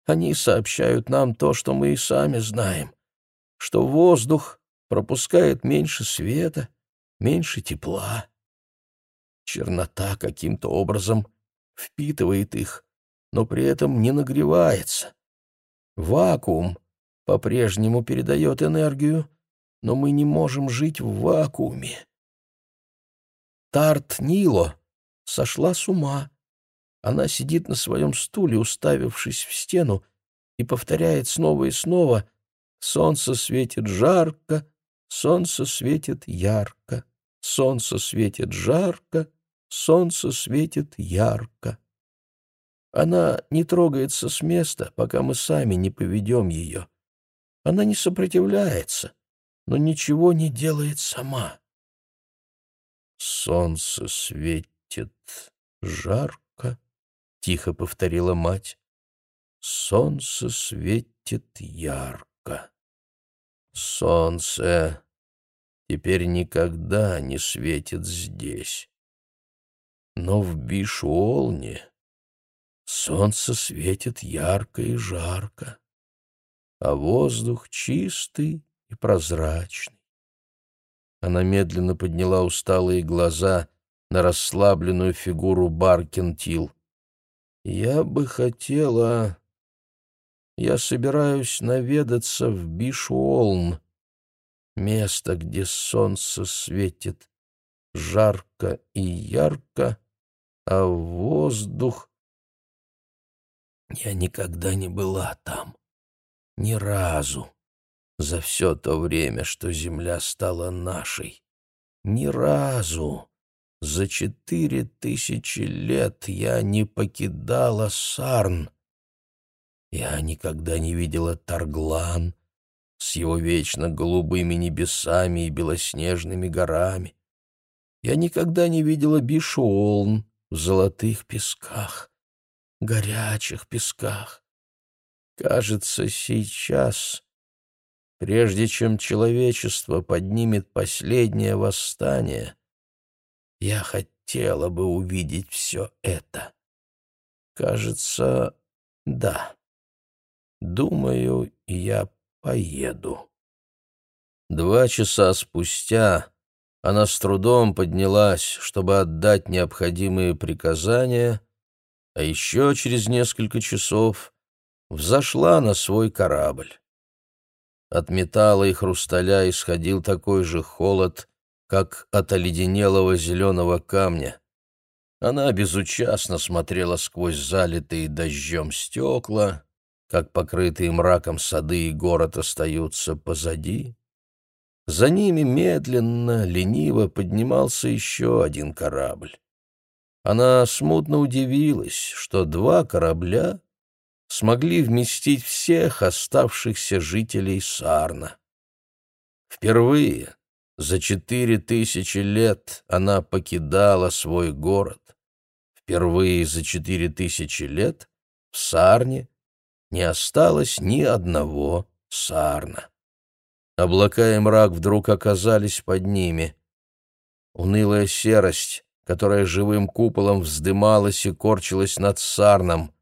Они сообщают нам то, что мы и сами знаем, что воздух пропускает меньше света, меньше тепла. Чернота каким-то образом впитывает их, но при этом не нагревается. Вакуум по-прежнему передает энергию, но мы не можем жить в вакууме. Тарт Нило сошла с ума. Она сидит на своем стуле, уставившись в стену, и повторяет снова и снова «Солнце светит жарко, солнце светит ярко, солнце светит жарко, солнце светит ярко». Она не трогается с места, пока мы сами не поведем ее. Она не сопротивляется, но ничего не делает сама. Солнце светит жарко, — тихо повторила мать. Солнце светит ярко. Солнце теперь никогда не светит здесь. Но в Бишуолне Солнце светит ярко и жарко. а воздух чистый и прозрачный. Она медленно подняла усталые глаза на расслабленную фигуру Баркентил. «Я бы хотела... Я собираюсь наведаться в Бишуолн, место, где солнце светит жарко и ярко, а воздух... Я никогда не была там, ни разу, за все то время, что земля стала нашей. Ни разу. За четыре тысячи лет я не покидала Сарн. Я никогда не видела Тарглан с его вечно голубыми небесами и белоснежными горами. Я никогда не видела Бишуолн в золотых песках, горячих песках. Кажется, сейчас, прежде чем человечество поднимет последнее восстание, я хотела бы увидеть все это. Кажется, да. Думаю, я поеду. Два часа спустя она с трудом поднялась, чтобы отдать необходимые приказания, а еще через несколько часов взошла на свой корабль. От металла и хрусталя исходил такой же холод, как от оледенелого зеленого камня. Она безучастно смотрела сквозь залитые дождем стекла, как покрытые мраком сады и город остаются позади. За ними медленно, лениво поднимался еще один корабль. Она смутно удивилась, что два корабля смогли вместить всех оставшихся жителей Сарна. Впервые за четыре тысячи лет она покидала свой город. Впервые за четыре тысячи лет в Сарне не осталось ни одного Сарна. Облака и мрак вдруг оказались под ними. Унылая серость, которая живым куполом вздымалась и корчилась над сарном.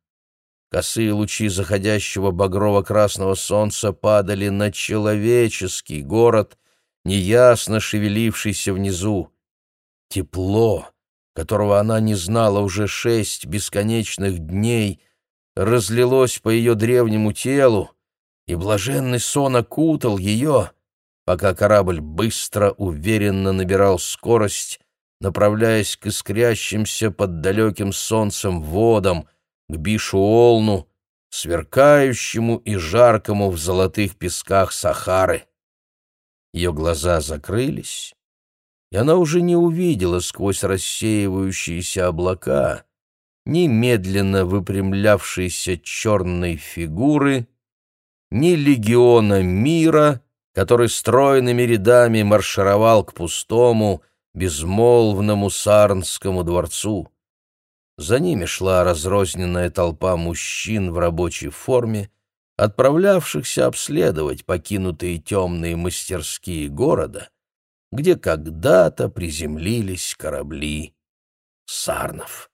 Косые лучи заходящего багрово-красного солнца падали на человеческий город, неясно шевелившийся внизу. Тепло, которого она не знала уже шесть бесконечных дней, разлилось по ее древнему телу, и блаженный сон окутал ее, пока корабль быстро, уверенно набирал скорость, направляясь к искрящимся под далеким солнцем водам, к Бишуолну, сверкающему и жаркому в золотых песках Сахары. Ее глаза закрылись, и она уже не увидела сквозь рассеивающиеся облака ни медленно выпрямлявшейся черной фигуры, ни легиона мира, который стройными рядами маршировал к пустому, безмолвному Сарнскому дворцу. За ними шла разрозненная толпа мужчин в рабочей форме, отправлявшихся обследовать покинутые темные мастерские города, где когда-то приземлились корабли Сарнов.